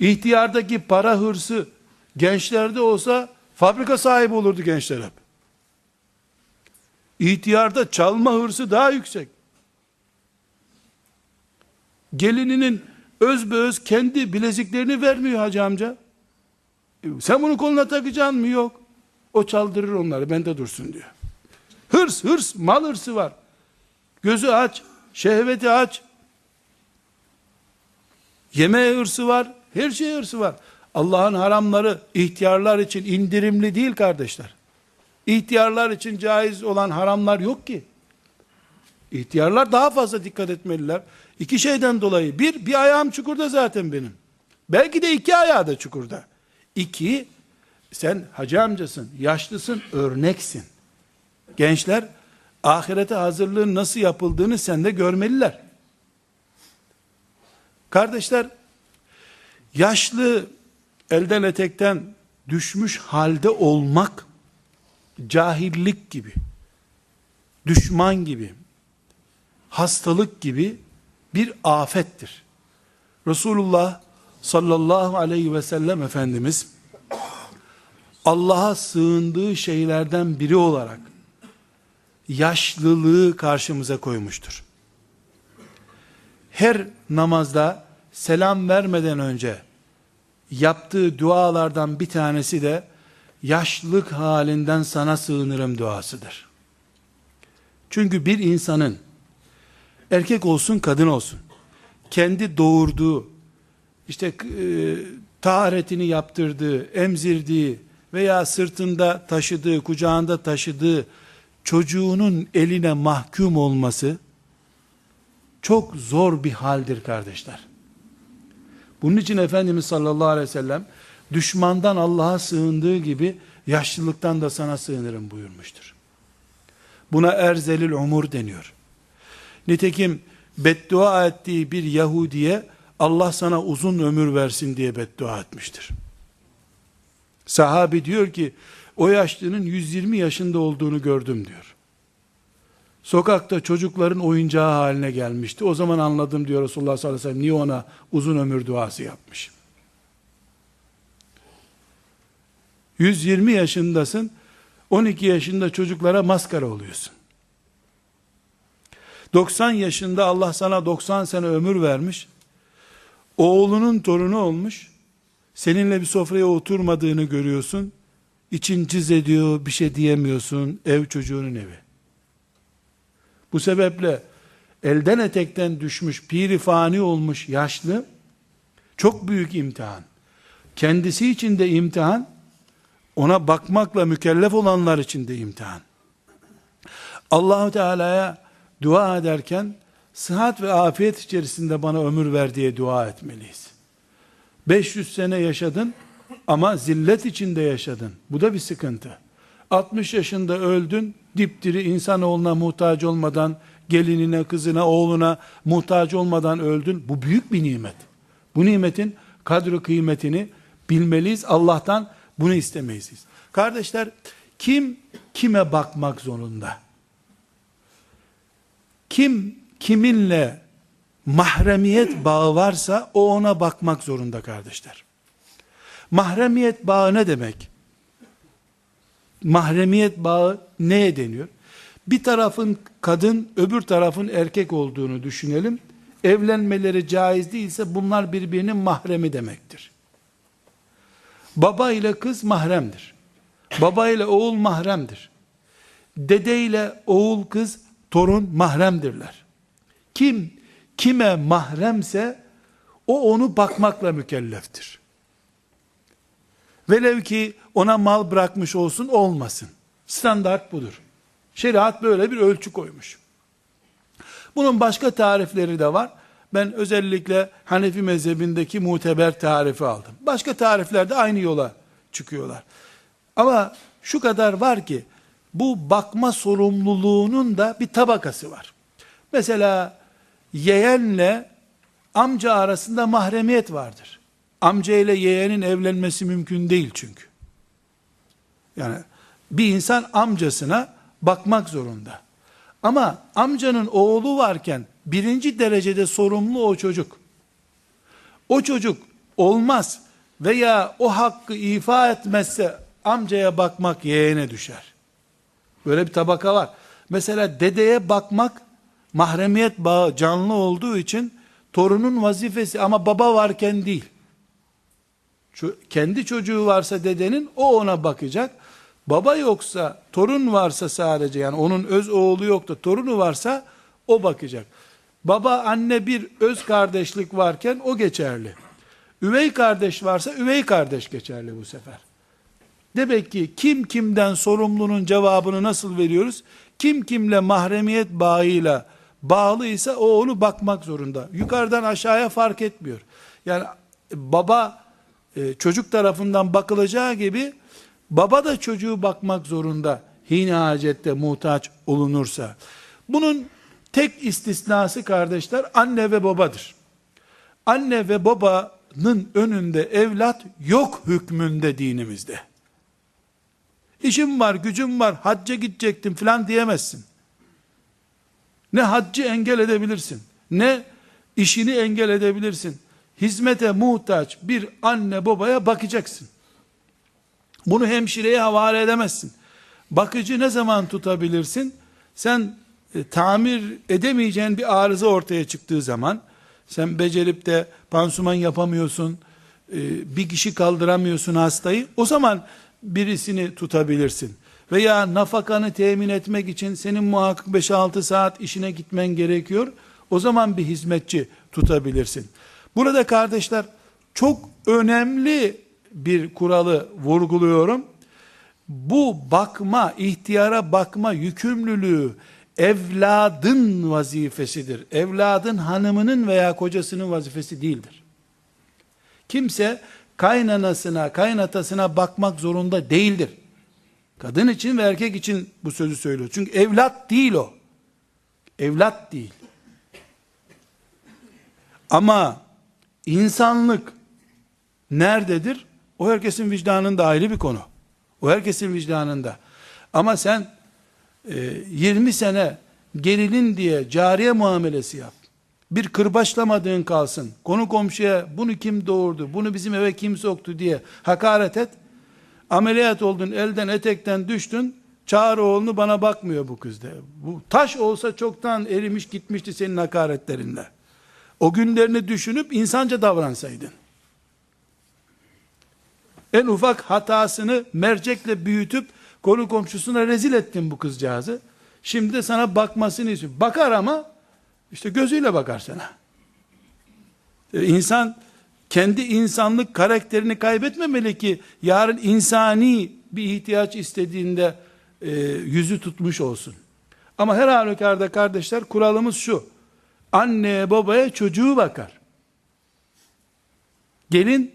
İhtiyardaki para hırsı gençlerde olsa fabrika sahibi olurdu gençler hep. İhtiyarda çalma hırsı daha yüksek. Gelininin özbeöz kendi bileziklerini vermiyor hacı amca. E, sen bunu koluna takacaksın mı? Yok. O çaldırır onları. Bende dursun diyor. Hırs, hırs, mal hırsı var. Gözü aç, şehveti aç. Yemeğe hırsı var, her şey hırsı var. Allah'ın haramları ihtiyarlar için indirimli değil kardeşler. İhtiyarlar için caiz olan haramlar yok ki. İhtiyarlar daha fazla dikkat etmeliler. İki şeyden dolayı. Bir, bir ayağım çukurda zaten benim. Belki de iki ayağı da çukurda. İki, sen hacı amcasın, yaşlısın, örneksin. Gençler, ahirete hazırlığın nasıl yapıldığını sende görmeliler. Kardeşler, yaşlı, elden etekten düşmüş halde olmak, cahillik gibi, düşman gibi, hastalık gibi bir afettir. Resulullah sallallahu aleyhi ve sellem Efendimiz Allah'a sığındığı şeylerden biri olarak yaşlılığı karşımıza koymuştur. Her namazda selam vermeden önce yaptığı dualardan bir tanesi de yaşlılık halinden sana sığınırım duasıdır. Çünkü bir insanın erkek olsun kadın olsun, kendi doğurduğu, işte e, taharetini yaptırdığı, emzirdiği veya sırtında taşıdığı, kucağında taşıdığı çocuğunun eline mahkum olması çok zor bir haldir kardeşler. Bunun için Efendimiz sallallahu aleyhi ve sellem düşmandan Allah'a sığındığı gibi yaşlılıktan da sana sığınırım buyurmuştur. Buna erzelil umur deniyor. Nitekim beddua ettiği bir Yahudiye Allah sana uzun ömür versin diye beddua etmiştir. Sahabi diyor ki o yaşlının 120 yaşında olduğunu gördüm diyor. Sokakta çocukların oyuncağı haline gelmişti. O zaman anladım diyor Resulullah sallallahu aleyhi ve sellem niye ona uzun ömür duası yapmış. 120 yaşındasın, 12 yaşında çocuklara maskara oluyorsun. 90 yaşında Allah sana 90 sene ömür vermiş. Oğlunun torunu olmuş. Seninle bir sofraya oturmadığını görüyorsun. İçin cız ediyor, bir şey diyemiyorsun. Ev çocuğunun evi. Bu sebeple elden etekten düşmüş, piri fani olmuş yaşlı, çok büyük imtihan. Kendisi için de imtihan, ona bakmakla mükellef olanlar için de imtihan. Allahu Teala'ya dua ederken sıhhat ve afiyet içerisinde bana ömür ver diye dua etmeliyiz. 500 sene yaşadın ama zillet içinde yaşadın. Bu da bir sıkıntı. 60 yaşında öldün, dipdiri insanoğluna muhtaç olmadan, gelinine, kızına, oğluna muhtaç olmadan öldün. Bu büyük bir nimet. Bu nimetin kadro kıymetini bilmeliyiz. Allah'tan bunu istemeyiz. Kardeşler, kim kime bakmak zorunda? Kim kiminle mahremiyet bağı varsa o ona bakmak zorunda kardeşler. Mahremiyet bağı ne demek? Mahremiyet bağı neye deniyor? Bir tarafın kadın, öbür tarafın erkek olduğunu düşünelim. Evlenmeleri caiz değilse bunlar birbirinin mahremi demektir. Baba ile kız mahremdir. Baba ile oğul mahremdir. Dede ile oğul kız torun mahremdirler. Kim kime mahremse o onu bakmakla mükelleftir. Velev ki ona mal bırakmış olsun olmasın. Standart budur. Şeriat böyle bir ölçü koymuş. Bunun başka tarifleri de var. Ben özellikle Hanefi mezhebindeki muteber tarifi aldım. Başka tarifler de aynı yola çıkıyorlar. Ama şu kadar var ki bu bakma sorumluluğunun da bir tabakası var. Mesela yeğenle amca arasında mahremiyet vardır. Amca ile yeğenin evlenmesi mümkün değil çünkü. Yani bir insan amcasına bakmak zorunda. Ama amcanın oğlu varken birinci derecede sorumlu o çocuk. O çocuk olmaz veya o hakkı ifa etmezse amcaya bakmak yeğene düşer. Böyle bir tabaka var. Mesela dedeye bakmak mahremiyet bağı canlı olduğu için torunun vazifesi ama baba varken değil. Kendi çocuğu varsa dedenin o ona bakacak. Baba yoksa, torun varsa sadece yani onun öz oğlu yok da torunu varsa o bakacak. Baba anne bir öz kardeşlik varken o geçerli. Üvey kardeş varsa üvey kardeş geçerli bu sefer. Demek ki kim kimden sorumlunun cevabını nasıl veriyoruz? Kim kimle mahremiyet bağıyla bağlıysa o onu bakmak zorunda. Yukarıdan aşağıya fark etmiyor. Yani baba e, çocuk tarafından bakılacağı gibi baba da çocuğu bakmak zorunda. Hine hacette muhtaç olunursa. Bunun tek istisnası kardeşler anne ve babadır. Anne ve babanın önünde evlat yok hükmünde dinimizde. İşim var, gücüm var, hacca gidecektim filan diyemezsin. Ne haccı engel edebilirsin, ne işini engel edebilirsin. Hizmete muhtaç bir anne babaya bakacaksın. Bunu hemşireye havale edemezsin. Bakıcı ne zaman tutabilirsin? Sen e, tamir edemeyeceğin bir arıza ortaya çıktığı zaman, sen becerip de pansuman yapamıyorsun, e, bir kişi kaldıramıyorsun hastayı, o zaman birisini tutabilirsin. Veya nafakanı temin etmek için senin muhakkak 5-6 saat işine gitmen gerekiyor. O zaman bir hizmetçi tutabilirsin. Burada kardeşler çok önemli bir kuralı vurguluyorum. Bu bakma, ihtiyara bakma yükümlülüğü evladın vazifesidir. Evladın hanımının veya kocasının vazifesi değildir. Kimse kaynanasına, kaynatasına bakmak zorunda değildir. Kadın için ve erkek için bu sözü söylüyor. Çünkü evlat değil o. Evlat değil. Ama insanlık nerededir? O herkesin vicdanında ayrı bir konu. O herkesin vicdanında. Ama sen e, 20 sene gelinin diye cariye muamelesi yap. Bir kırbaçlamadığın kalsın. Konu komşuya bunu kim doğurdu, bunu bizim eve kim soktu diye hakaret et. Ameliyat oldun, elden etekten düştün. Çağır oğlunu bana bakmıyor bu kız de. Bu taş olsa çoktan erimiş gitmişti senin hakaretlerinle. O günlerini düşünüp insanca davransaydın. En ufak hatasını mercekle büyütüp konu komşusuna rezil ettin bu kızcağızı. Şimdi de sana bakmasını istiyor. Bakar ama işte gözüyle bakar sana. Ee, insan kendi insanlık karakterini kaybetmemeli ki yarın insani bir ihtiyaç istediğinde e, yüzü tutmuş olsun. Ama her halükarda kardeşler kuralımız şu. Anneye babaya çocuğu bakar. Gelin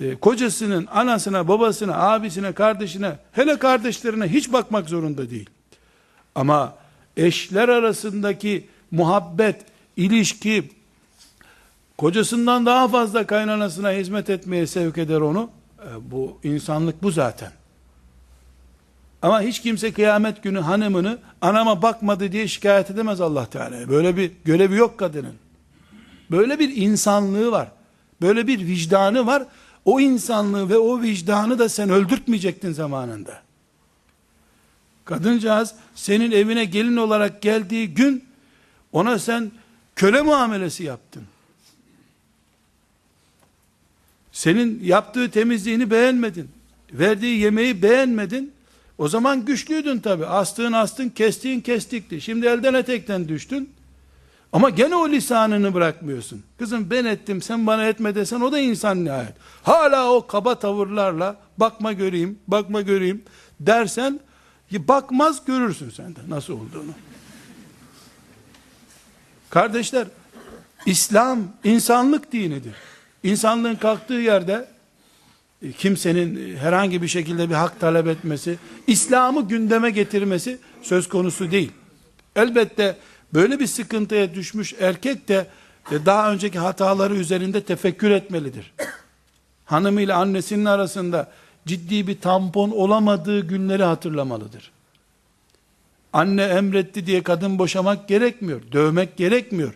e, kocasının anasına, babasına, abisine, kardeşine, hele kardeşlerine hiç bakmak zorunda değil. Ama eşler arasındaki muhabbet, ilişki, kocasından daha fazla kaynanasına hizmet etmeye sevk eder onu. E, bu insanlık bu zaten. Ama hiç kimse kıyamet günü hanımını anama bakmadı diye şikayet edemez Allah Teala. Böyle bir görevi yok kadının. Böyle bir insanlığı var. Böyle bir vicdanı var. O insanlığı ve o vicdanı da sen öldürtmeyecektin zamanında. Kadıncağız senin evine gelin olarak geldiği gün ona sen köle muamelesi yaptın. Senin yaptığı temizliğini beğenmedin. Verdiği yemeği beğenmedin. O zaman güçlüydün tabi. Astığın astın, kestiğin kestikti. Şimdi elden etekten düştün. Ama gene o lisanını bırakmıyorsun. Kızım ben ettim sen bana etme desen o da insan nihayet. Hala o kaba tavırlarla bakma göreyim, bakma göreyim dersen bakmaz görürsün sen de nasıl olduğunu. Kardeşler, İslam insanlık dinidir. İnsanlığın kalktığı yerde e, kimsenin herhangi bir şekilde bir hak talep etmesi, İslam'ı gündeme getirmesi söz konusu değil. Elbette böyle bir sıkıntıya düşmüş erkek de e, daha önceki hataları üzerinde tefekkür etmelidir. Hanımıyla annesinin arasında ciddi bir tampon olamadığı günleri hatırlamalıdır. Anne emretti diye kadın boşamak gerekmiyor. Dövmek gerekmiyor.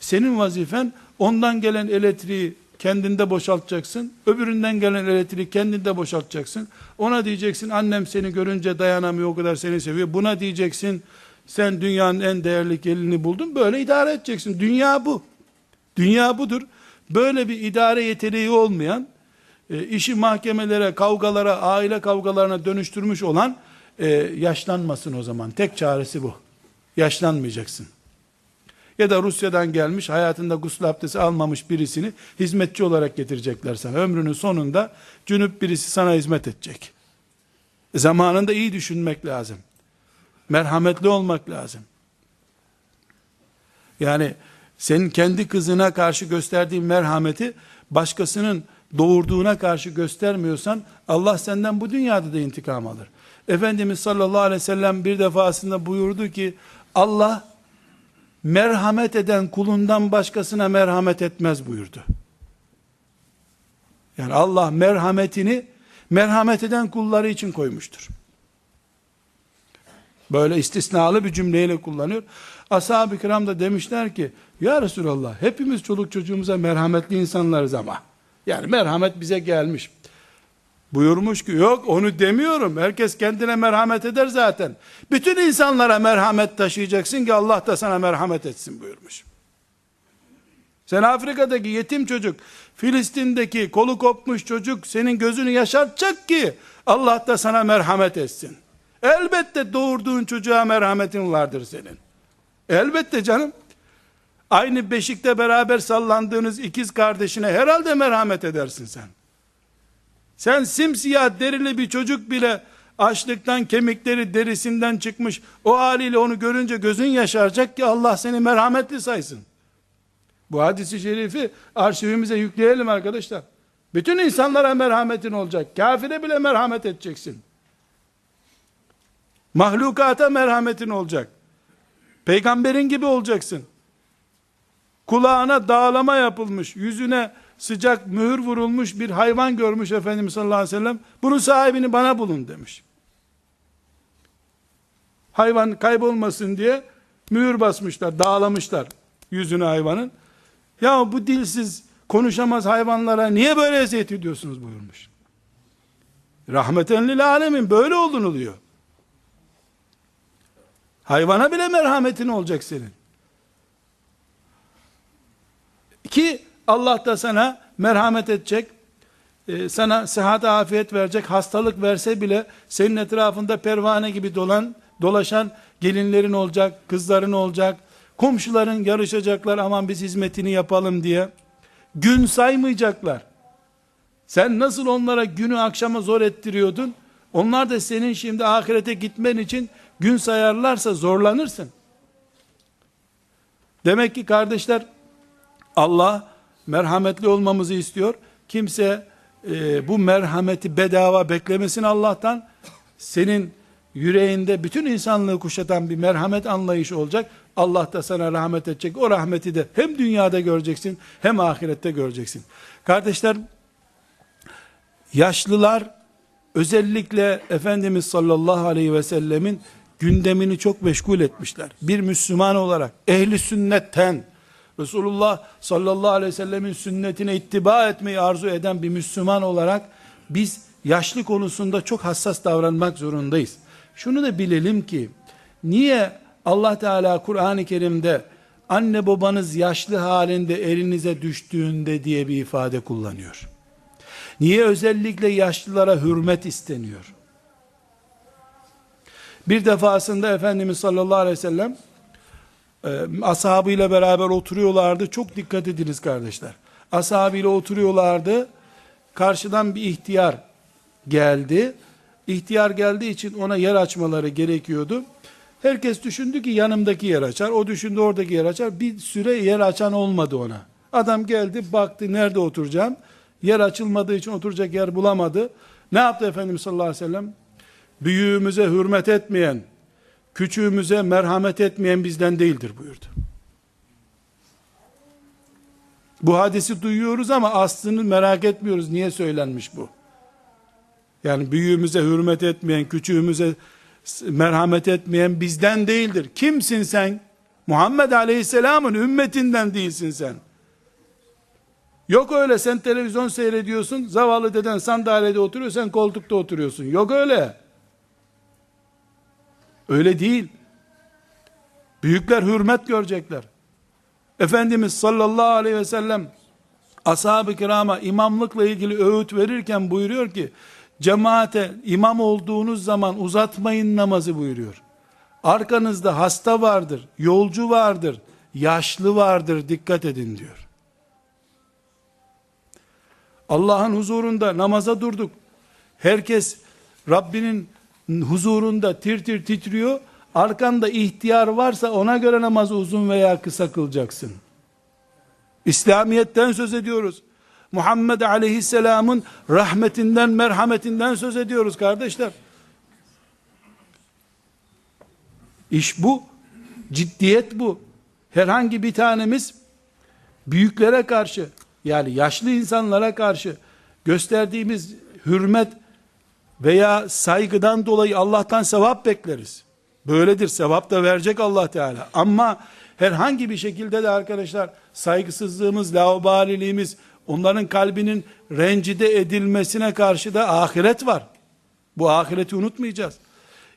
Senin vazifen ondan gelen elektriği kendinde boşaltacaksın. Öbüründen gelen elektriği kendinde boşaltacaksın. Ona diyeceksin annem seni görünce dayanamıyor o kadar seni seviyor. Buna diyeceksin sen dünyanın en değerli gelini buldun. Böyle idare edeceksin. Dünya bu. Dünya budur. Böyle bir idare yeteneği olmayan, e, işi mahkemelere, kavgalara, aile kavgalarına dönüştürmüş olan e, yaşlanmasın o zaman. Tek çaresi bu. Yaşlanmayacaksın. Ya da Rusya'dan gelmiş hayatında gusül abdesti almamış birisini hizmetçi olarak getirecekler sana. Ömrünün sonunda cünüp birisi sana hizmet edecek. Zamanında iyi düşünmek lazım. Merhametli olmak lazım. Yani senin kendi kızına karşı gösterdiğin merhameti başkasının doğurduğuna karşı göstermiyorsan Allah senden bu dünyada da intikam alır. Efendimiz sallallahu aleyhi ve sellem bir defasında buyurdu ki Allah merhamet eden kulundan başkasına merhamet etmez buyurdu. Yani Allah merhametini merhamet eden kulları için koymuştur. Böyle istisnalı bir cümleyle kullanıyor. Ashab-ı kiram da demişler ki, Ya Resulallah hepimiz çoluk çocuğumuza merhametli insanlarız ama. Yani merhamet bize gelmiş. Buyurmuş ki yok onu demiyorum. Herkes kendine merhamet eder zaten. Bütün insanlara merhamet taşıyacaksın ki Allah da sana merhamet etsin buyurmuş. Sen Afrika'daki yetim çocuk, Filistin'deki kolu kopmuş çocuk senin gözünü yaşartacak ki Allah da sana merhamet etsin. Elbette doğurduğun çocuğa merhametin vardır senin. Elbette canım. Aynı beşikte beraber sallandığınız ikiz kardeşine herhalde merhamet edersin sen. Sen simsiyah derili bir çocuk bile açlıktan kemikleri derisinden çıkmış o haliyle onu görünce gözün yaşaracak ki Allah seni merhametli saysın. Bu hadisi şerifi arşivimize yükleyelim arkadaşlar. Bütün insanlara merhametin olacak. Kafire bile merhamet edeceksin. Mahlukata merhametin olacak. Peygamberin gibi olacaksın. Kulağına dağlama yapılmış, yüzüne sıcak mühür vurulmuş bir hayvan görmüş Efendimiz sallallahu aleyhi ve sellem. Bunun sahibini bana bulun demiş. Hayvan kaybolmasın diye mühür basmışlar, dağlamışlar yüzünü hayvanın. Ya bu dilsiz, konuşamaz hayvanlara niye böyle eziyet ediyorsunuz buyurmuş. Rahmeten lil alemin böyle oldun diyor. Hayvana bile merhametin olacak senin. Ki Allah da sana merhamet edecek, e, sana sıhhat afiyet verecek, hastalık verse bile senin etrafında pervane gibi dolan, dolaşan gelinlerin olacak, kızların olacak, komşuların yarışacaklar aman biz hizmetini yapalım diye. Gün saymayacaklar. Sen nasıl onlara günü akşama zor ettiriyordun? Onlar da senin şimdi ahirete gitmen için gün sayarlarsa zorlanırsın. Demek ki kardeşler Allah merhametli olmamızı istiyor. Kimse e, bu merhameti bedava beklemesin Allah'tan. Senin yüreğinde bütün insanlığı kuşatan bir merhamet anlayışı olacak. Allah da sana rahmet edecek. O rahmeti de hem dünyada göreceksin hem ahirette göreceksin. Kardeşler yaşlılar özellikle Efendimiz sallallahu aleyhi ve sellemin gündemini çok meşgul etmişler. Bir Müslüman olarak ehli sünnetten Resulullah sallallahu aleyhi ve sellemin sünnetine ittiba etmeyi arzu eden bir Müslüman olarak biz yaşlı konusunda çok hassas davranmak zorundayız. Şunu da bilelim ki niye Allah Teala Kur'an-ı Kerim'de anne babanız yaşlı halinde elinize düştüğünde diye bir ifade kullanıyor. Niye özellikle yaşlılara hürmet isteniyor? Bir defasında Efendimiz sallallahu aleyhi ve sellem ashabıyla beraber oturuyorlardı. Çok dikkat ediniz kardeşler. Ashabıyla oturuyorlardı. Karşıdan bir ihtiyar geldi. İhtiyar geldiği için ona yer açmaları gerekiyordu. Herkes düşündü ki yanımdaki yer açar. O düşündü oradaki yer açar. Bir süre yer açan olmadı ona. Adam geldi baktı nerede oturacağım. Yer açılmadığı için oturacak yer bulamadı. Ne yaptı Efendimiz sallallahu aleyhi ve sellem? Büyüğümüze hürmet etmeyen, küçüğümüze merhamet etmeyen bizden değildir buyurdu. Bu hadisi duyuyoruz ama aslını merak etmiyoruz. Niye söylenmiş bu? Yani büyüğümüze hürmet etmeyen, küçüğümüze merhamet etmeyen bizden değildir. Kimsin sen? Muhammed Aleyhisselam'ın ümmetinden değilsin sen. Yok öyle sen televizyon seyrediyorsun, zavallı deden sandalyede oturuyor, sen koltukta oturuyorsun. Yok öyle. Öyle değil. Büyükler hürmet görecekler. Efendimiz sallallahu aleyhi ve sellem ashab-ı kirama imamlıkla ilgili öğüt verirken buyuruyor ki cemaate imam olduğunuz zaman uzatmayın namazı buyuruyor. Arkanızda hasta vardır, yolcu vardır, yaşlı vardır dikkat edin diyor. Allah'ın huzurunda namaza durduk. Herkes Rabbinin huzurunda tir tir titriyor. Arkanda ihtiyar varsa ona göre namazı uzun veya kısa kılacaksın. İslamiyet'ten söz ediyoruz. Muhammed Aleyhisselam'ın rahmetinden, merhametinden söz ediyoruz kardeşler. İş bu. Ciddiyet bu. Herhangi bir tanemiz büyüklere karşı yani yaşlı insanlara karşı gösterdiğimiz hürmet veya saygıdan dolayı Allah'tan sevap bekleriz. Böyledir. Sevap da verecek Allah Teala. Ama herhangi bir şekilde de arkadaşlar saygısızlığımız, laubaliliğimiz, onların kalbinin rencide edilmesine karşı da ahiret var. Bu ahireti unutmayacağız.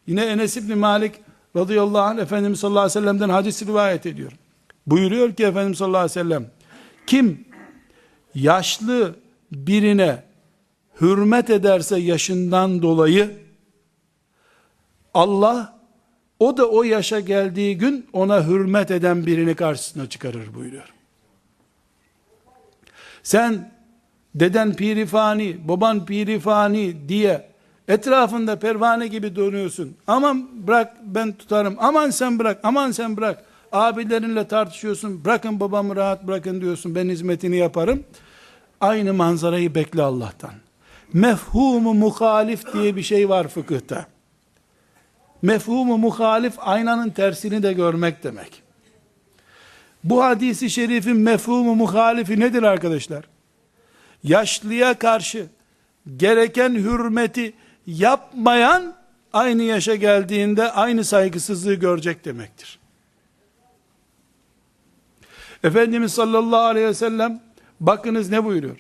Yine Enes İbni Malik radıyallahu anh Efendimiz sallallahu aleyhi ve sellem'den hadis rivayet ediyor. Buyuruyor ki Efendimiz sallallahu aleyhi ve sellem kim yaşlı birine hürmet ederse yaşından dolayı Allah o da o yaşa geldiği gün ona hürmet eden birini karşısına çıkarır buyuruyor. Sen deden pirifani, baban pirifani diye etrafında pervane gibi dönüyorsun. Aman bırak ben tutarım. Aman sen bırak. Aman sen bırak. Abilerinle tartışıyorsun. Bırakın babamı rahat bırakın diyorsun. Ben hizmetini yaparım. Aynı manzarayı bekle Allah'tan. Mefhumu muhalif diye bir şey var fıkıhta. Mefhumu muhalif aynanın tersini de görmek demek. Bu hadisi şerifin mefhumu muhalifi nedir arkadaşlar? Yaşlıya karşı gereken hürmeti yapmayan aynı yaşa geldiğinde aynı saygısızlığı görecek demektir. Efendimiz sallallahu aleyhi ve sellem bakınız ne buyuruyor?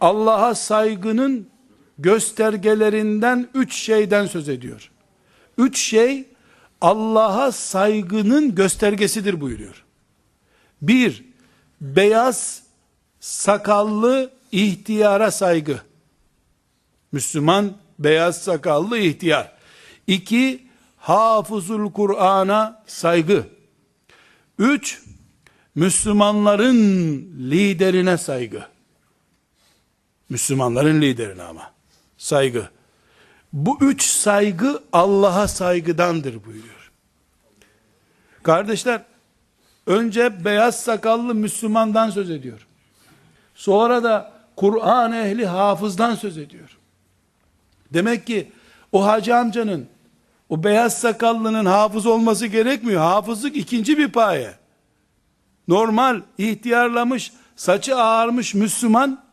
Allah'a saygının göstergelerinden üç şeyden söz ediyor. Üç şey Allah'a saygının göstergesidir buyuruyor. Bir, beyaz sakallı ihtiyara saygı. Müslüman beyaz sakallı ihtiyar. İki, hafızul Kur'an'a saygı. Üç, Müslümanların liderine saygı. Müslümanların liderine ama. Saygı. Bu üç saygı Allah'a saygıdandır buyuruyor. Kardeşler, önce beyaz sakallı Müslümandan söz ediyor. Sonra da Kur'an ehli hafızdan söz ediyor. Demek ki o hacı amcanın, o beyaz sakallının hafız olması gerekmiyor. Hafızlık ikinci bir paye. Normal, ihtiyarlamış, saçı ağarmış Müslüman,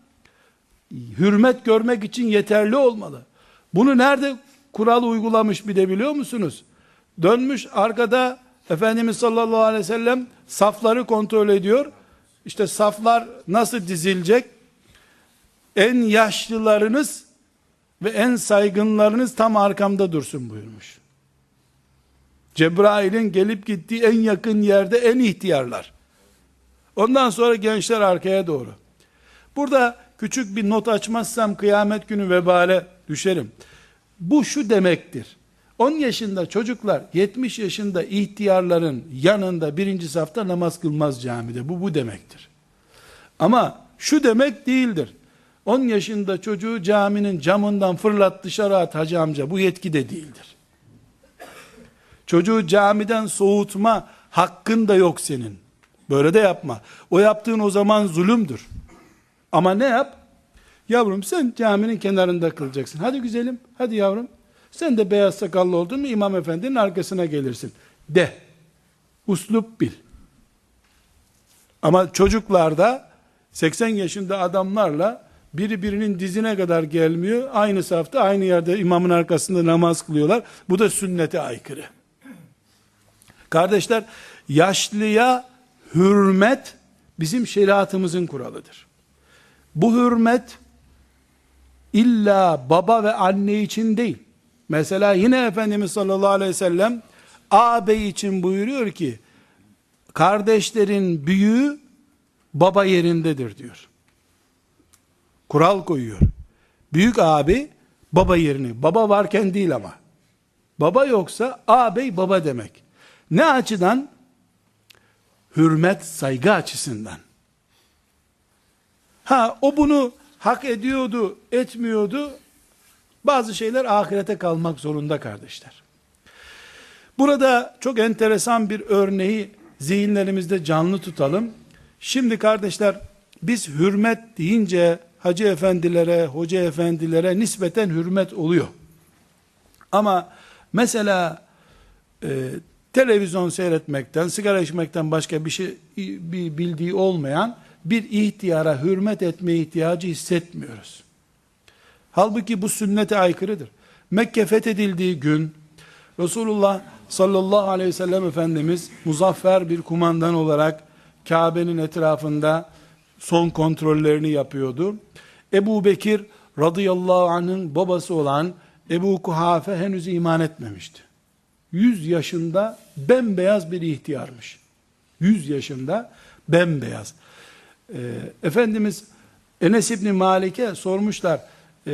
hürmet görmek için yeterli olmalı. Bunu nerede kural uygulamış bir de biliyor musunuz? Dönmüş arkada Efendimiz sallallahu aleyhi ve sellem safları kontrol ediyor. İşte saflar nasıl dizilecek? En yaşlılarınız ve en saygınlarınız tam arkamda dursun buyurmuş. Cebrail'in gelip gittiği en yakın yerde en ihtiyarlar. Ondan sonra gençler arkaya doğru. Burada küçük bir not açmazsam kıyamet günü vebale düşerim. Bu şu demektir. 10 yaşında çocuklar 70 yaşında ihtiyarların yanında birinci safta namaz kılmaz camide. Bu bu demektir. Ama şu demek değildir. 10 yaşında çocuğu caminin camından fırlat dışarı at hacı amca. Bu yetki de değildir. Çocuğu camiden soğutma hakkın da yok senin. Böyle de yapma. O yaptığın o zaman zulümdür. Ama ne yap? Yavrum sen caminin kenarında kılacaksın. Hadi güzelim, hadi yavrum. Sen de beyaz sakallı oldun mu imam efendinin arkasına gelirsin. De. Uslup bil. Ama çocuklarda 80 yaşında adamlarla biri birinin dizine kadar gelmiyor. Aynı safta aynı yerde imamın arkasında namaz kılıyorlar. Bu da sünnete aykırı. Kardeşler yaşlıya hürmet bizim şeriatımızın kuralıdır. Bu hürmet illa baba ve anne için değil. Mesela yine Efendimiz sallallahu aleyhi ve sellem ağabey için buyuruyor ki kardeşlerin büyüğü baba yerindedir diyor. Kural koyuyor. Büyük abi baba yerini. Baba varken değil ama. Baba yoksa ağabey baba demek. Ne açıdan? Hürmet, saygı açısından. Ha o bunu hak ediyordu, etmiyordu. Bazı şeyler ahirete kalmak zorunda kardeşler. Burada çok enteresan bir örneği zihinlerimizde canlı tutalım. Şimdi kardeşler biz hürmet deyince hacı efendilere, hoca efendilere nispeten hürmet oluyor. Ama mesela e, televizyon seyretmekten, sigara içmekten başka bir şey bir bildiği olmayan bir ihtiyara hürmet etme ihtiyacı hissetmiyoruz. Halbuki bu sünnete aykırıdır. Mekke fethedildiği gün Resulullah sallallahu aleyhi ve sellem Efendimiz muzaffer bir kumandan olarak Kabe'nin etrafında son kontrollerini yapıyordu. Ebu Bekir radıyallahu anh'ın babası olan Ebu Kuhafe henüz iman etmemişti. 100 yaşında bembeyaz bir ihtiyarmış. 100 yaşında bembeyaz. Ee, Efendimiz Enes İbni Malik'e sormuşlar, e,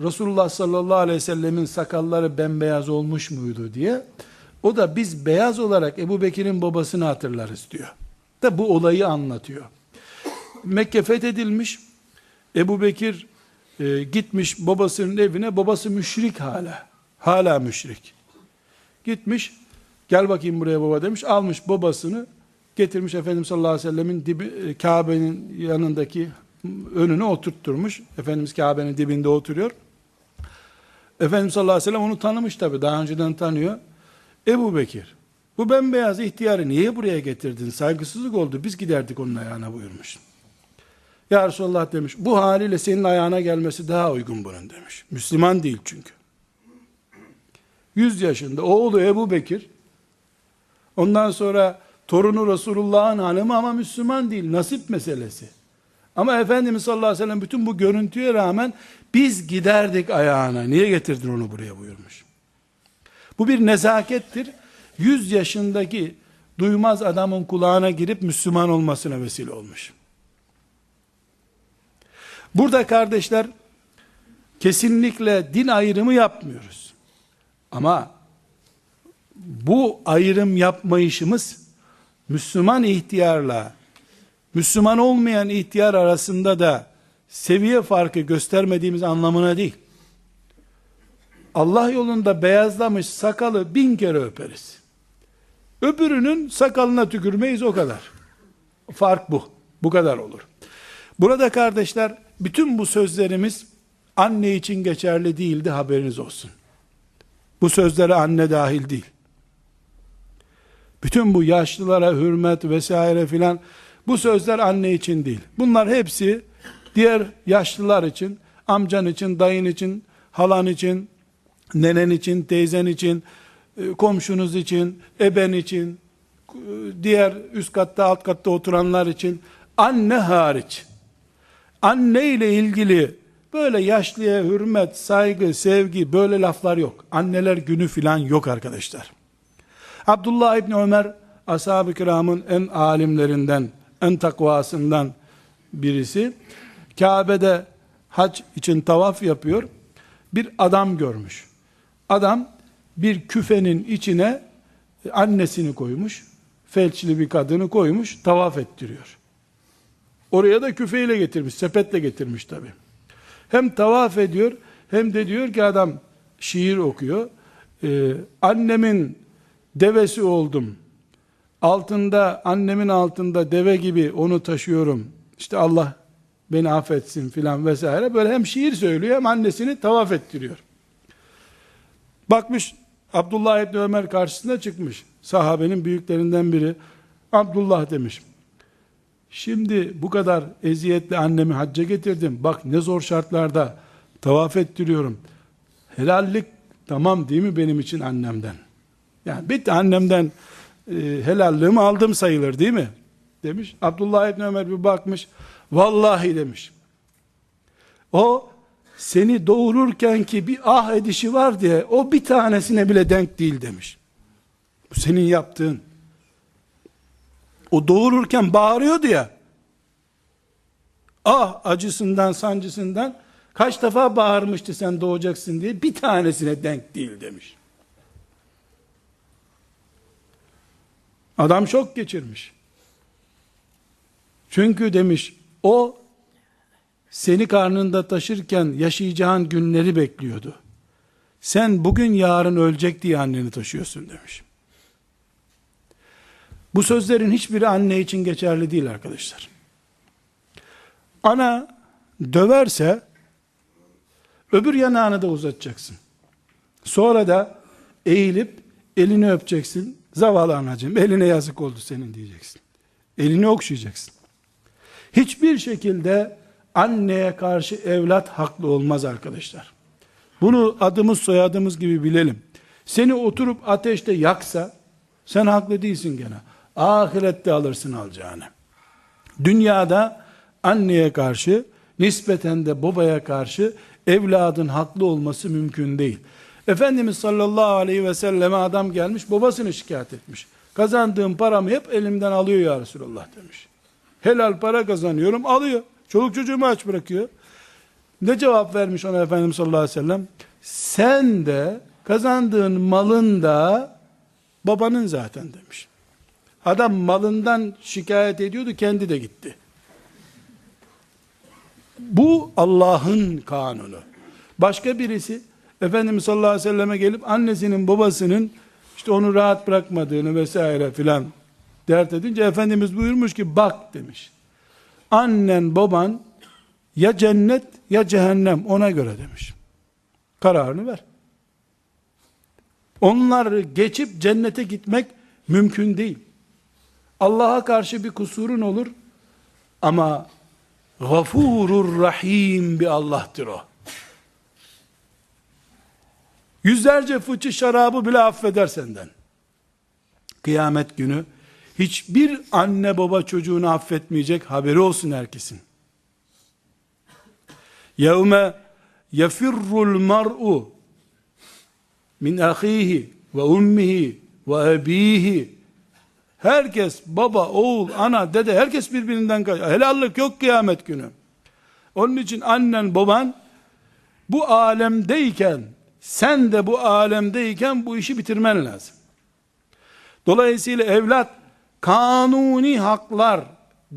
Resulullah sallallahu aleyhi ve sellemin sakalları bembeyaz olmuş muydu diye. O da biz beyaz olarak Ebu Bekir'in babasını hatırlarız diyor. Da bu olayı anlatıyor. Mekke fethedilmiş. Ebu Bekir e, gitmiş babasının evine. Babası müşrik hala. Hala müşrik. Gitmiş. Gel bakayım buraya baba demiş. Almış babasını getirmiş Efendimiz sallallahu aleyhi ve sellemin dibi, e, Kabe'nin yanındaki önüne oturtturmuş. Efendimiz Kabe'nin dibinde oturuyor. Efendimiz sallallahu aleyhi ve sellem onu tanımış tabi. Daha önceden tanıyor. Ebu Bekir. Bu bembeyaz ihtiyarı niye buraya getirdin? Saygısızlık oldu. Biz giderdik onun ayağına buyurmuş. Ya Resulallah demiş. Bu haliyle senin ayağına gelmesi daha uygun bunun demiş. Müslüman değil çünkü. 100 yaşında oğlu Ebu Bekir ondan sonra torunu Resulullah'ın hanımı ama Müslüman değil. Nasip meselesi. Ama Efendimiz sallallahu aleyhi ve sellem bütün bu görüntüye rağmen biz giderdik ayağına. Niye getirdin onu buraya buyurmuş. Bu bir nezakettir. 100 yaşındaki duymaz adamın kulağına girip Müslüman olmasına vesile olmuş. Burada kardeşler kesinlikle din ayrımı yapmıyoruz. Ama bu ayrım yapmayışımız Müslüman ihtiyarla Müslüman olmayan ihtiyar arasında da seviye farkı göstermediğimiz anlamına değil. Allah yolunda beyazlamış sakalı bin kere öperiz. Öbürünün sakalına tükürmeyiz o kadar. Fark bu. Bu kadar olur. Burada kardeşler bütün bu sözlerimiz anne için geçerli değildi haberiniz olsun. Bu sözlere anne dahil değil. Bütün bu yaşlılara hürmet vesaire filan bu sözler anne için değil. Bunlar hepsi diğer yaşlılar için, amcan için, dayın için, halan için, nenen için, teyzen için, e, komşunuz için, eben için, e, diğer üst katta alt katta oturanlar için, anne hariç, anne ile ilgili böyle yaşlıya hürmet, saygı, sevgi böyle laflar yok. Anneler günü filan yok arkadaşlar. Abdullah İbni Ömer, ashab-ı kiramın en alimlerinden, en takvasından birisi. Kabe'de hac için tavaf yapıyor. Bir adam görmüş. Adam bir küfenin içine annesini koymuş. Felçli bir kadını koymuş. Tavaf ettiriyor. Oraya da küfeyle getirmiş. Sepetle getirmiş tabi. Hem tavaf ediyor hem de diyor ki adam şiir okuyor. Ee, annemin devesi oldum. Altında annemin altında deve gibi onu taşıyorum. İşte Allah beni affetsin filan vesaire. Böyle hem şiir söylüyor hem annesini tavaf ettiriyor. Bakmış Abdullah İbni Ömer karşısına çıkmış. Sahabenin büyüklerinden biri. Abdullah demiş. Şimdi bu kadar eziyetle annemi hacca getirdim. Bak ne zor şartlarda tavaf ettiriyorum. Helallik tamam değil mi benim için annemden? Yani bitti annemden e, helallığımı aldım sayılır değil mi? Demiş. Abdullah İbni Ömer bir bakmış. Vallahi demiş. O seni doğururken ki bir ah edişi var diye o bir tanesine bile denk değil demiş. Bu senin yaptığın. O doğururken bağırıyordu ya. Ah acısından sancısından kaç defa bağırmıştı sen doğacaksın diye bir tanesine denk değil demiş. Adam şok geçirmiş. Çünkü demiş o seni karnında taşırken yaşayacağın günleri bekliyordu. Sen bugün yarın ölecek diye anneni taşıyorsun demiş. Bu sözlerin hiçbiri anne için geçerli değil arkadaşlar. Ana döverse öbür yanağını da uzatacaksın. Sonra da eğilip elini öpeceksin. Zavallı anacığım eline yazık oldu senin diyeceksin. Elini okşayacaksın. Hiçbir şekilde anneye karşı evlat haklı olmaz arkadaşlar. Bunu adımız soyadımız gibi bilelim. Seni oturup ateşte yaksa sen haklı değilsin gene. Ahirette alırsın alacağını. Dünyada anneye karşı nispeten de babaya karşı evladın haklı olması mümkün değil. Efendimiz sallallahu aleyhi ve selleme adam gelmiş babasını şikayet etmiş. Kazandığım paramı hep elimden alıyor ya Resulallah demiş. Helal para kazanıyorum alıyor. Çoluk çocuğumu aç bırakıyor. Ne cevap vermiş ona Efendimiz sallallahu aleyhi ve sellem? Sen de kazandığın malın da Babanın zaten demiş. Adam malından şikayet ediyordu, kendi de gitti. Bu Allah'ın kanunu. Başka birisi Efendimiz sallallahu aleyhi ve selleme gelip annesinin babasının işte onu rahat bırakmadığını vesaire filan dert edince Efendimiz buyurmuş ki bak demiş. Annen baban ya cennet ya cehennem ona göre demiş. Kararını ver. Onları geçip cennete gitmek mümkün değil. Allah'a karşı bir kusurun olur ama gafurur rahim bir Allah'tır o. Yüzlerce fıçı şarabı bile affeder senden. Kıyamet günü hiçbir anne baba çocuğunu affetmeyecek haberi olsun herkesin. Yevme yefirrul mar'u min ahihi ve ummihi ve abihi herkes baba, oğul, ana, dede herkes birbirinden kaçıyor. Helallik yok kıyamet günü. Onun için annen, baban bu alemdeyken sen de bu alemdeyken bu işi bitirmen lazım. Dolayısıyla evlat kanuni haklar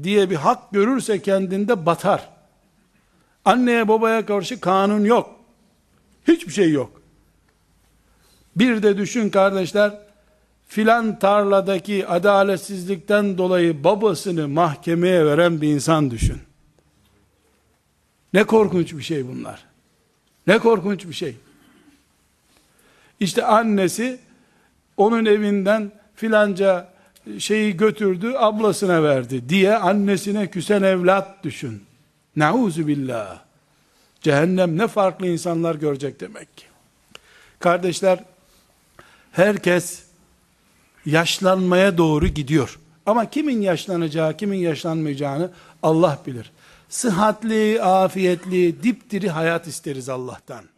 diye bir hak görürse kendinde batar. Anneye babaya karşı kanun yok. Hiçbir şey yok. Bir de düşün kardeşler, filan tarladaki adaletsizlikten dolayı babasını mahkemeye veren bir insan düşün. Ne korkunç bir şey bunlar. Ne korkunç bir şey. İşte annesi onun evinden filanca şeyi götürdü ablasına verdi diye annesine küsen evlat düşün. Nauzu billah. Cehennem ne farklı insanlar görecek demek ki. Kardeşler herkes yaşlanmaya doğru gidiyor. Ama kimin yaşlanacağı, kimin yaşlanmayacağını Allah bilir. Sıhhatli, afiyetli, dipdiri hayat isteriz Allah'tan.